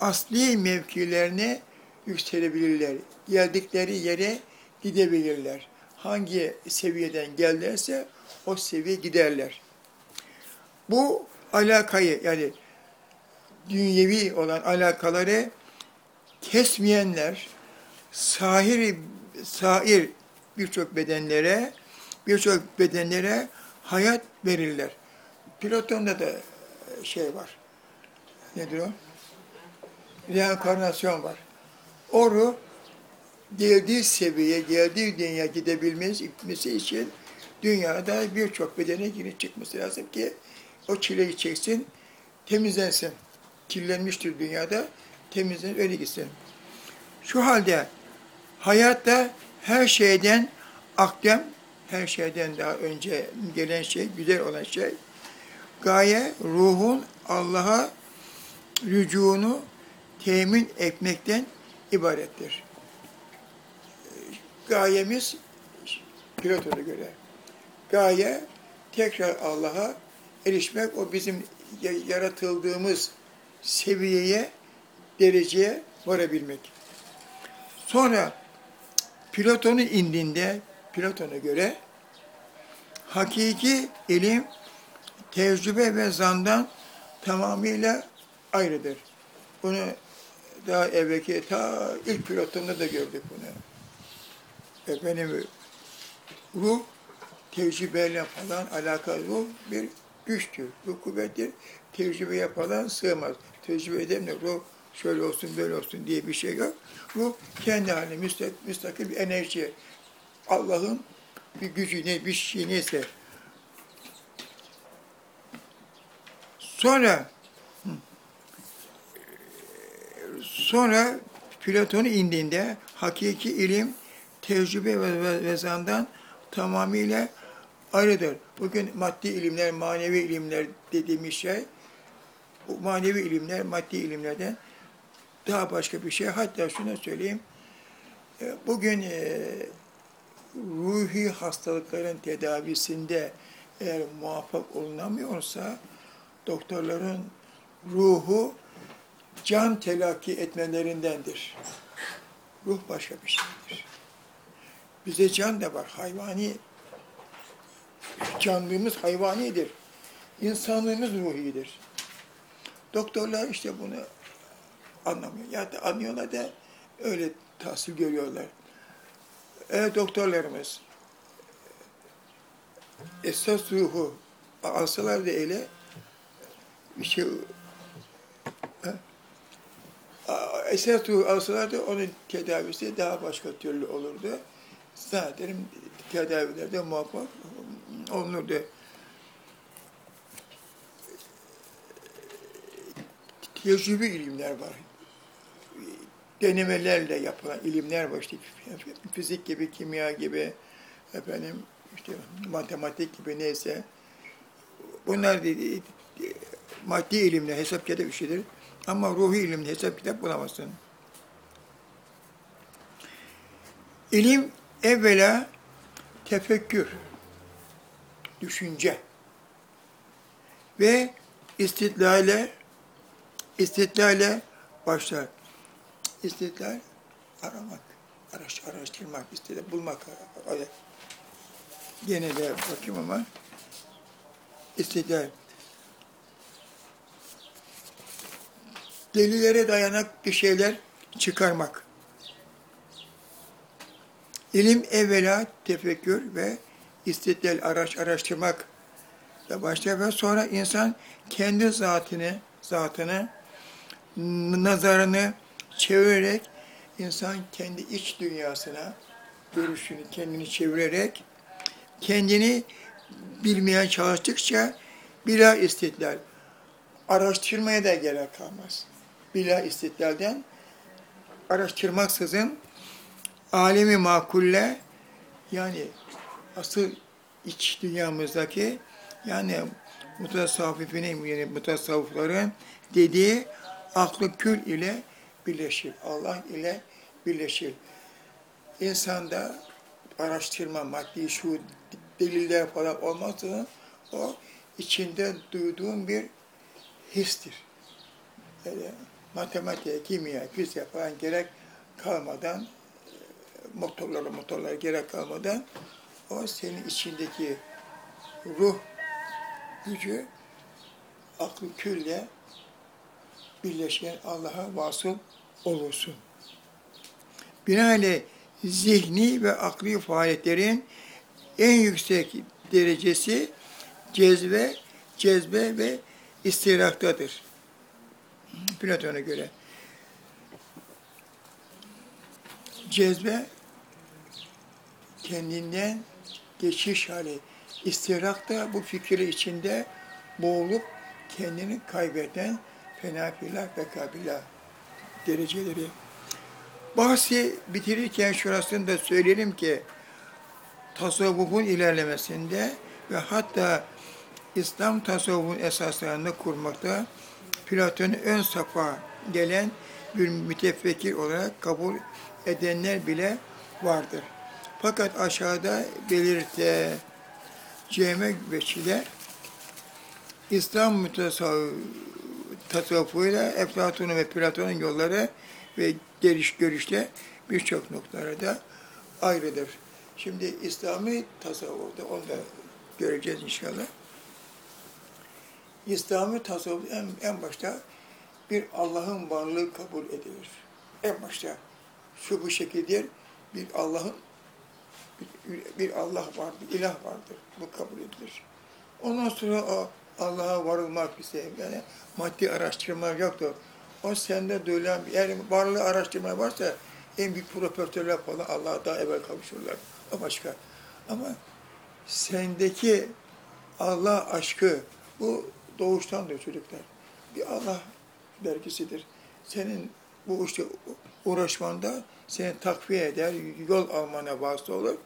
S1: asli mevkilerine yükselebilirler. Geldikleri yere gidebilirler. Hangi seviyeden geldilerse o seviye giderler. Bu alakayı yani dünyevi olan alakaları kesmeyenler sahir sair birçok bedenlere birçok bedenlere hayat verirler. Platon'da da şey var. Nedir o? Reenkarnasyon var. O ruh geldiği seviyeye, geldiği dünya gidebilmesi için dünyada birçok bedene girip çıkması lazım ki o çileyi çeksin, temizlensin. Kirlenmiştir dünyada, temizlen öyle gitsin. Şu halde hayatta her şeyden akdem, her şeyden daha önce gelen şey, güzel olan şey, gaye ruhun Allah'a rücuğunu temin etmekten ibarettir. Gayemiz Platon'a göre. Gaye tekrar Allah'a erişmek, o bizim ya- yaratıldığımız seviyeye, dereceye varabilmek. Sonra Platon'un indinde, Platon'a göre hakiki ilim tecrübe ve zandan tamamıyla ayrıdır. Bunu daha evvelki, ta ilk Platon'da da gördük bunu. Efendim, ruh tecrübeyle falan alakalı ruh bir güçtür, ruh kuvvettir. Tecrübeye falan sığmaz. Tecrübe edemle ruh şöyle olsun böyle olsun diye bir şey yok. Ruh kendi haline müstak, müstakil bir enerji. Allah'ın bir gücü ne, bir şey neyse. Sonra sonra Platon'un indiğinde hakiki ilim tecrübe ve, ve, ve zandan tamamıyla ayrıdır. Bugün maddi ilimler, manevi ilimler dediğimiz şey, manevi ilimler, maddi ilimlerden daha başka bir şey. Hatta şunu söyleyeyim, e, bugün e, ruhi hastalıkların tedavisinde eğer muvaffak olunamıyorsa, doktorların ruhu can telakki etmelerindendir. Ruh başka bir şeydir. Bize can da var, hayvani. Canlığımız hayvanidir. İnsanlığımız ruhidir. Doktorlar işte bunu anlamıyor. Ya da anlıyorlar da öyle tahsil görüyorlar. Evet doktorlarımız esas ruhu alsalar da ele bir şey? A- esas ruhu alsalar da onun tedavisi daha başka türlü olurdu. Zaten tedavilerde muvaffak olunurdu. Tecrübi ilimler var. Denemelerle yapılan ilimler var işte fizik gibi, kimya gibi, efendim işte matematik gibi neyse. Bunlar dedi, maddi ilimle hesap kitap işidir. Ama ruhi ilimle hesap kitap bulamazsın. İlim evvela tefekkür, düşünce ve istidlale, istidlale başlar. İstidlal aramak, araş, araştırmak, istidlal bulmak. Öyle. Gene de bakayım ama istidlal. Delillere dayanak bir şeyler çıkarmak. İlim evvela tefekkür ve istidlal araş, araştırmak da başlar ve sonra insan kendi zatını, zatını, nazarını çevirerek insan kendi iç dünyasına görüşünü kendini çevirerek kendini bilmeye çalıştıkça bila istidlal araştırmaya da gerek kalmaz. Bila istidlalden araştırmaksızın alemi makulle yani asıl iç dünyamızdaki yani mutasavvifinin yani mutasavvıfların dediği aklı kül ile birleşir. Allah ile birleşir. İnsanda araştırma, maddi şu deliller falan olmazsa o içinde duyduğun bir histir. Yani matematiğe, kimya, fizik falan gerek kalmadan motorlara motorlara gerek kalmadan o senin içindeki ruh gücü aklı külle birleşen Allah'a vasıl olursun. Binaenaleyh zihni ve akli faaliyetlerin en yüksek derecesi cezbe, cezbe ve istiraktadır. Platon'a göre. Cezbe kendinden geçiş hali. İstirak da bu fikri içinde boğulup kendini kaybeden fenafilah ve kabila dereceleri. Bahsi bitirirken şurasını da söyleyelim ki tasavvufun ilerlemesinde ve hatta İslam tasavvufun esaslarını kurmakta Platon'un ön safa gelen bir mütefekkir olarak kabul edenler bile vardır. Fakat aşağıda belirteceğime veçile İslam mütesav- tasavvufuyla Eflatun'un ve Platon'un yolları ve geliş görüşte birçok noktalarda ayrıdır. Şimdi İslami tasavvufta onu da göreceğiz inşallah. İslami tasavvuf en, en başta bir Allah'ın varlığı kabul edilir. En başta şu bu şekilde bir Allah'ın bir, bir Allah vardır, ilah vardır. Bu kabul edilir. Ondan sonra o Allah'a varılmak ise yani maddi araştırmalar yoktur. O sende duyulan bir eğer varlığı araştırma varsa en büyük profesörler falan Allah'a daha evvel kavuşurlar. O başka. Ama sendeki Allah aşkı bu doğuştandır çocuklar. Bir Allah belgisidir. Senin bu işte uğraşmanda seni takviye eder, yol almana vasıta olur.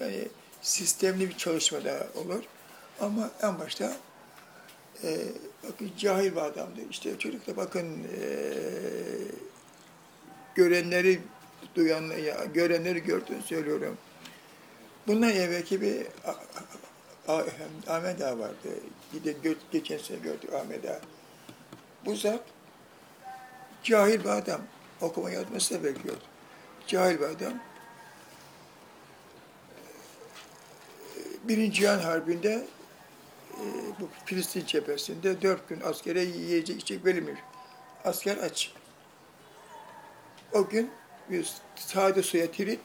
S1: Yani sistemli bir çalışma da olur. Ama en başta e, bakın cahil bir adamdır. İşte çocuk da bakın e, görenleri duyan, ya, görenleri gördüğünü söylüyorum. Bundan evvelki bir Ahmet Ağa vardı. Gide, gö- geçen sene gördük Ahmet Ağa. Bu zat cahil bir adam. Okuma yazması da bekliyordu. Cahil bir adam. Birinci Cihan Harbi'nde e, bu Filistin cephesinde dört gün askere yiyecek içecek verilmiş. Asker aç. O gün bir sade suya tirit,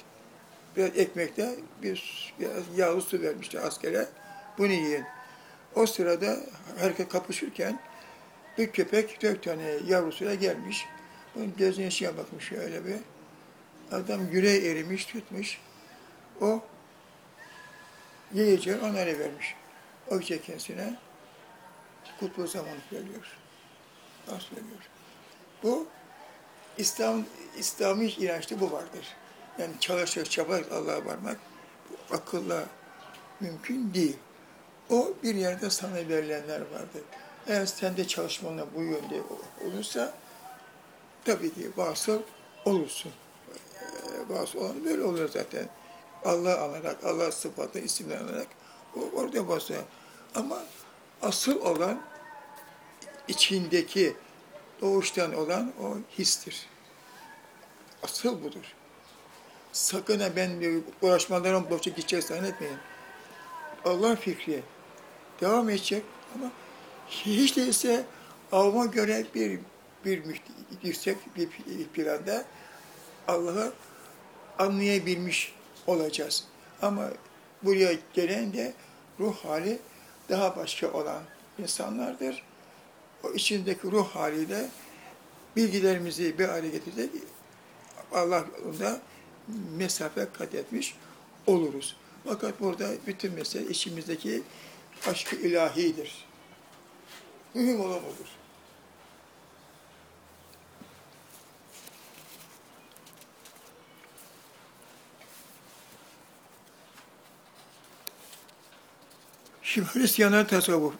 S1: biraz ekmekte bir biraz yağlı su vermişti askere. Bunu yiyin. O sırada herkes kapışırken bir köpek dört tane yavrusuyla gelmiş. Bunun gözünün içine bakmış öyle bir. Adam yüreği erimiş, tutmuş. O yiyeceği onlara vermiş. O gece kendisine kutlu zaman veriyor. Az veriyor. Bu İslam İslami inançta bu vardır. Yani çalışarak, çabalarak Allah'a varmak bu akılla mümkün değil. O bir yerde sana verilenler vardır. Eğer sen de çalışmanla bu yönde olursa tabii ki vasıl olursun. Ee, vasıl olan böyle olur zaten. Allah anarak, Allah sıfatı, isimler anarak o orada vasıl. Ama asıl olan içindeki doğuştan olan o histir. Asıl budur. Sakın ha ben uğraşmalarım boşa gidecek zannetmeyin. Allah fikri devam edecek ama hiç değilse avma göre bir bir yüksek bir planda Allah'ı anlayabilmiş olacağız. Ama buraya gelen de ruh hali daha başka olan insanlardır. O içindeki ruh haliyle bilgilerimizi bir araya getirecek Allah da mesafe kat etmiş oluruz. Fakat burada bütün mesele içimizdeki aşkı ilahidir. Mühim olan odur. Şimdi Hristiyanlar tasavvuf.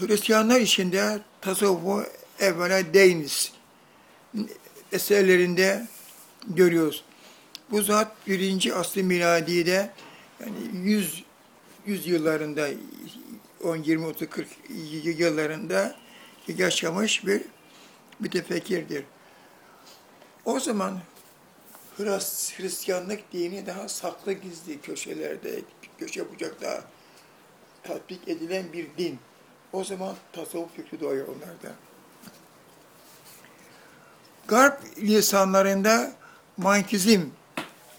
S1: Hristiyanlar içinde tasavvufu evvela Deynis eserlerinde görüyoruz. Bu zat birinci aslı miladide yani 100 100 yıllarında 10 20 30 40 yıllarında yaşamış bir mütefekkirdir. O zaman Hristiyanlık dini daha saklı gizli köşelerde, köşe bucakta tatbik edilen bir din. O zaman tasavvuf fikri doğuyor onlarda. Garp lisanlarında mankizm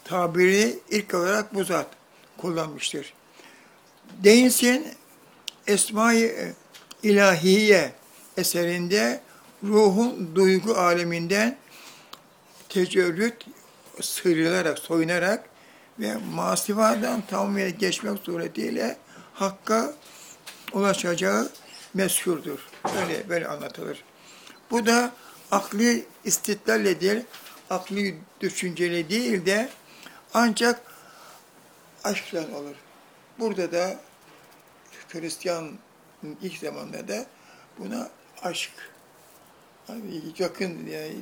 S1: tabiri ilk olarak bu zat kullanmıştır. Deins'in Esma-i İlahiye eserinde ruhun duygu aleminden tecellüt sıyrılarak, soyunarak ve masivadan tamamen geçmek suretiyle Hakk'a ulaşacağı meşhurdur. Böyle, böyle anlatılır. Bu da akli istidlalle değil, akli düşünceli değil de ancak aşkla olur. Burada da Hristiyan ilk zamanlarda buna aşk. Yakın yani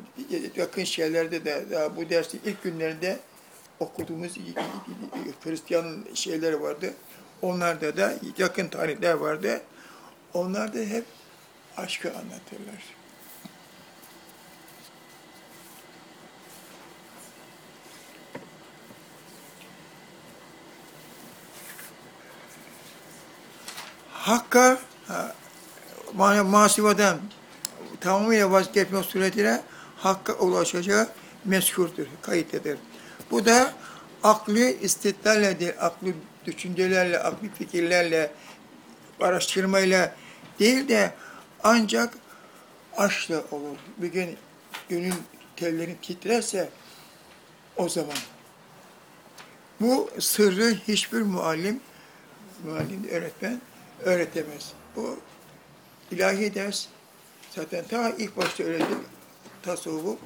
S1: yakın şeylerde de daha bu dersin ilk günlerinde okuduğumuz Hristiyan şeyleri vardı. Onlarda da yakın tarihler vardı. Onlar da hep aşkı anlatırlar. Hakka ha, ma- masivadan tamamıyla vazgeçmek suretiyle hakka ulaşacağı mezkurdur, kayıtlıdır. Bu da akli istidlalle değil, akli düşüncelerle, akli fikirlerle, araştırmayla değil de ancak aşkla olur. Bir gün gönül tellerin titrerse o zaman. Bu sırrı hiçbir muallim, muallim öğretmen öğretemez. Bu ilahi ders zaten ta ilk başta öğretildi. Tasavvuf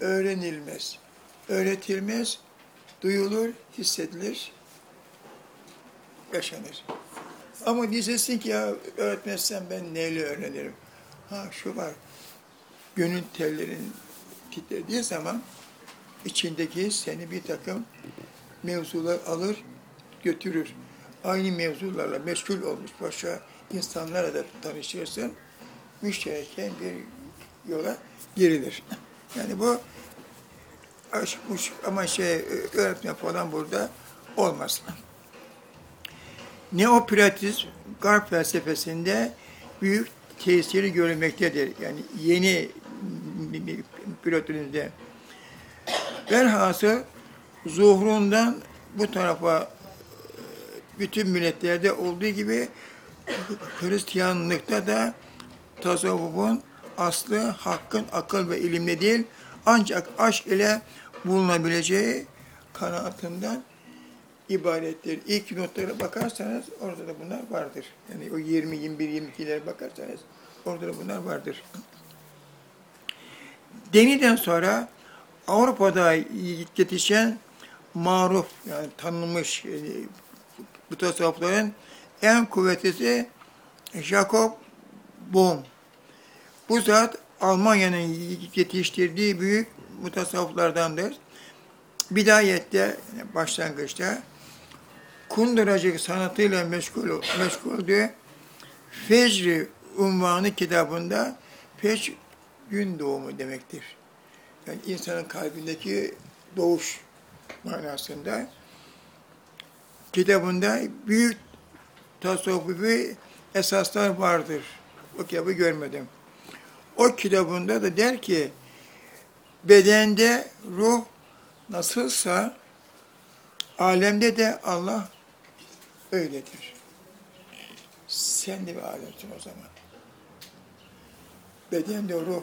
S1: öğrenilmez. Öğretilmez, duyulur, hissedilir, yaşanır. Ama diyeceksin ki ya öğretmezsen ben neyle öğrenirim? Ha şu var, gönül tellerin titrediği zaman içindeki seni bir takım mevzular alır, götürür. Aynı mevzularla meşgul olmuş başka insanlara da tanışırsın. Müştereken bir yola girilir. Yani bu aşkmış ama şey öğretme falan burada olmaz. Neoplatizm Garp felsefesinde büyük tesiri görülmektedir. Yani yeni Platonizmde. Velhasıl zuhrundan bu tarafa bütün milletlerde olduğu gibi Hristiyanlıkta da tasavvufun aslı hakkın akıl ve ilimle değil ancak aşk ile bulunabileceği kanaatından ibarettir. İlk notlara bakarsanız orada da bunlar vardır. Yani o 20, 21, 22'lere bakarsanız orada da bunlar vardır. Deniden sonra Avrupa'da yetişen maruf yani tanınmış bu tasavvufların en kuvvetlisi Jacob Bohm. Bu zat Almanya'nın yetiştirdiği büyük mutasavvıflardandır. Bidayette, başlangıçta kunduracık sanatıyla meşgul, meşguldü. Fecri unvanı kitabında feç gün doğumu demektir. Yani insanın kalbindeki doğuş manasında kitabında büyük tasavvufi esaslar vardır. O kitabı görmedim. O kitabında da der ki, bedende ruh nasılsa, alemde de Allah öyledir. Sen de bir alemsin o zaman. Bedende ruh,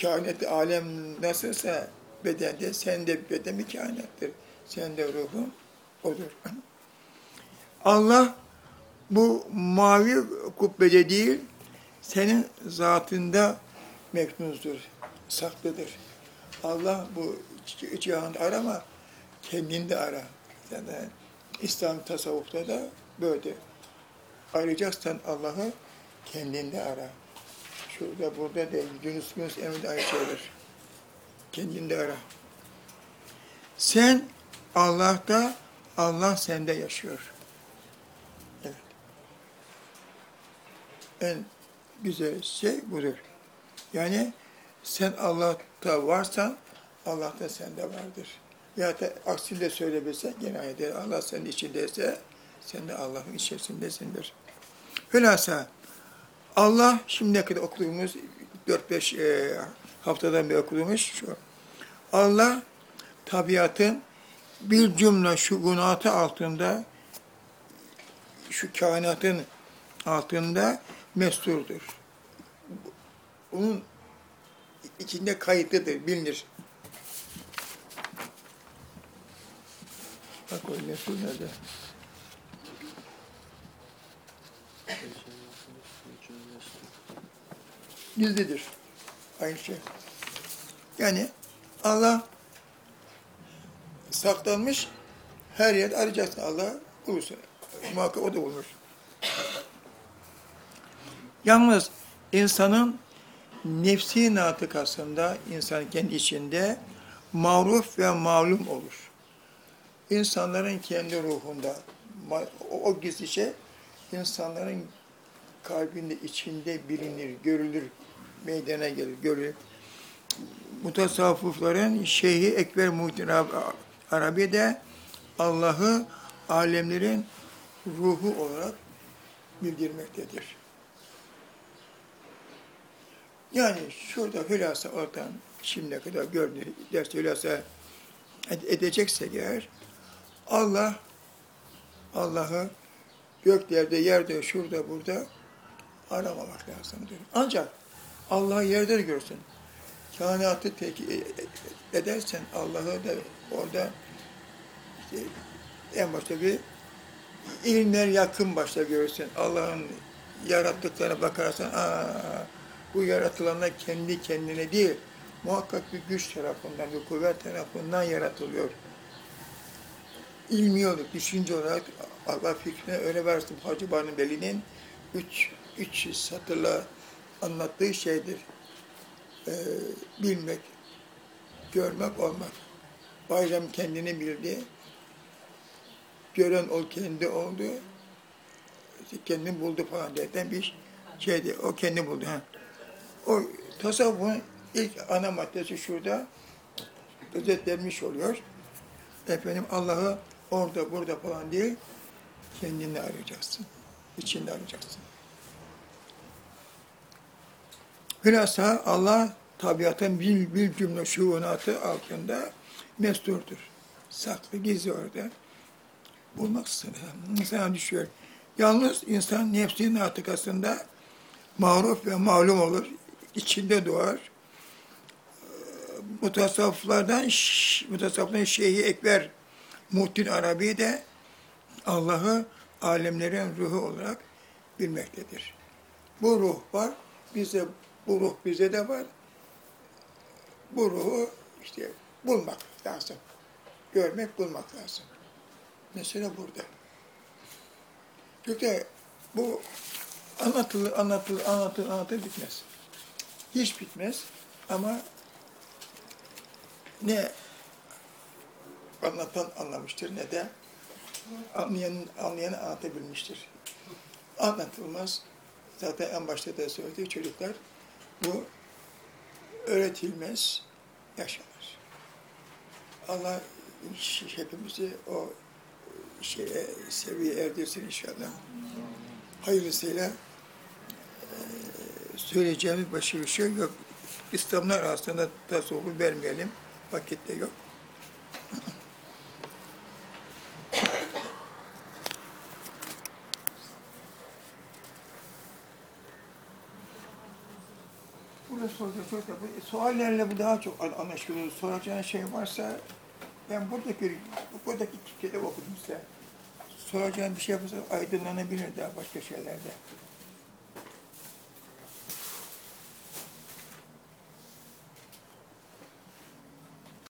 S1: kainat alem nasılsa bedende, sen de beden bir. Sen de ruhun odur. Allah bu mavi kubbede değil, senin zatında meknuzdur, saklıdır. Allah bu cihanda arama, kendinde ara. Yani İslam tasavvufta da böyle. Arayacaksan Allah'ı kendinde ara. Şurada burada değil, Yunus Yunus Emre aynı şeydir. Kendinde ara. Sen Allah'ta, Allah sende yaşıyor. Evet. En güzel şey budur. Yani sen Allah'ta varsan, Allah da sende vardır. Ya da aksinde söylebilse gene aynı Allah senin içindeyse, sen de Allah'ın içerisindesindir. Hülasa, Allah şimdiye kadar okuduğumuz 4-5 e, haftadan beri okuduğumuz şu. Allah tabiatın bir cümle şugunatı altında, şu kainatın altında mesturdur. Onun içinde kayıtlıdır, bilinir. Bak o mesur nerede? Gizlidir. Aynı şey. Yani Allah saklanmış, her yerde arayacaksın Allah bulursun. Muhakkak o da bulmuş. Yalnız insanın nefsi natıkasında, insan kendi içinde maruf ve malum olur. İnsanların kendi ruhunda, o, o gizli şey, insanların kalbinde, içinde bilinir, görülür, meydana gelir, görülür. Mutasavvıfların Şeyhi Ekber Muhittin Arab- Arabi de Allah'ı alemlerin ruhu olarak bildirmektedir. Yani şurada hülasa oradan şimdiye kadar gördüğü ders hülasa ed- edeceksek eğer Allah Allah'ı göklerde, yerde, şurada, burada aramamak lazımdır. Ancak Allah'ı yerde de görsün. Kainatı tek edersen Allah'ı da orada işte en başta bir ilimler yakın başta görürsün. Allah'ın yarattıklarına bakarsan, bu yaratılanlar kendi kendine değil, muhakkak bir güç tarafından, bir kuvvet tarafından yaratılıyor. İlmi olarak, düşünce olarak Allah fikrine öyle versin. Hacı Banu Veli'nin üç, üç satırla anlattığı şeydir. Ee, bilmek, görmek, olmak. Bayram kendini bildi, gören o kendi oldu, kendini buldu falan derken bir şeydi, o kendi buldu. Ha. O tasavvufun ilk ana maddesi şurada özetlenmiş oluyor. Efendim Allah'ı orada burada falan değil, kendini arayacaksın, içinde arayacaksın. Hülasa Allah tabiatın bir, bir cümle şuunatı altında mesturdur. Saklı, gizli orada bulmaksızın insana düşüyor. Yalnız insan nefsinin atıkasında maruf ve malum olur. içinde doğar. Mutasavvıflardan, mutasavvıfların şeyhi Ekber Muhittin Arabi de Allah'ı alemlerin ruhu olarak bilmektedir. Bu ruh var, bize bu ruh bize de var. Bu ruhu işte bulmak lazım. Görmek, bulmak lazım. Mesele burada. Çünkü bu anlatılır, anlatılır, anlatılır, anlatılır bitmez. Hiç bitmez ama ne anlatan anlamıştır ne de anlayan, anlayanı anlatabilmiştir. Anlatılmaz. Zaten en başta da söylediği çocuklar bu öğretilmez, yaşanır. Allah hepimizi o şeye, seviye erdirsin inşallah. Hayırlısıyla eee, söyleyeceğimiz başka bir şey yok. İslamlar arasında tasavvufu vermeyelim. Vakit de yok. Burada soracak çok da bu suallerle bu daha çok an- anlaşılır. Soracağın şey varsa ben buradaki buradaki kitap okudum size. Soracağın bir şey varsa aydınlanabilir daha başka şeylerde.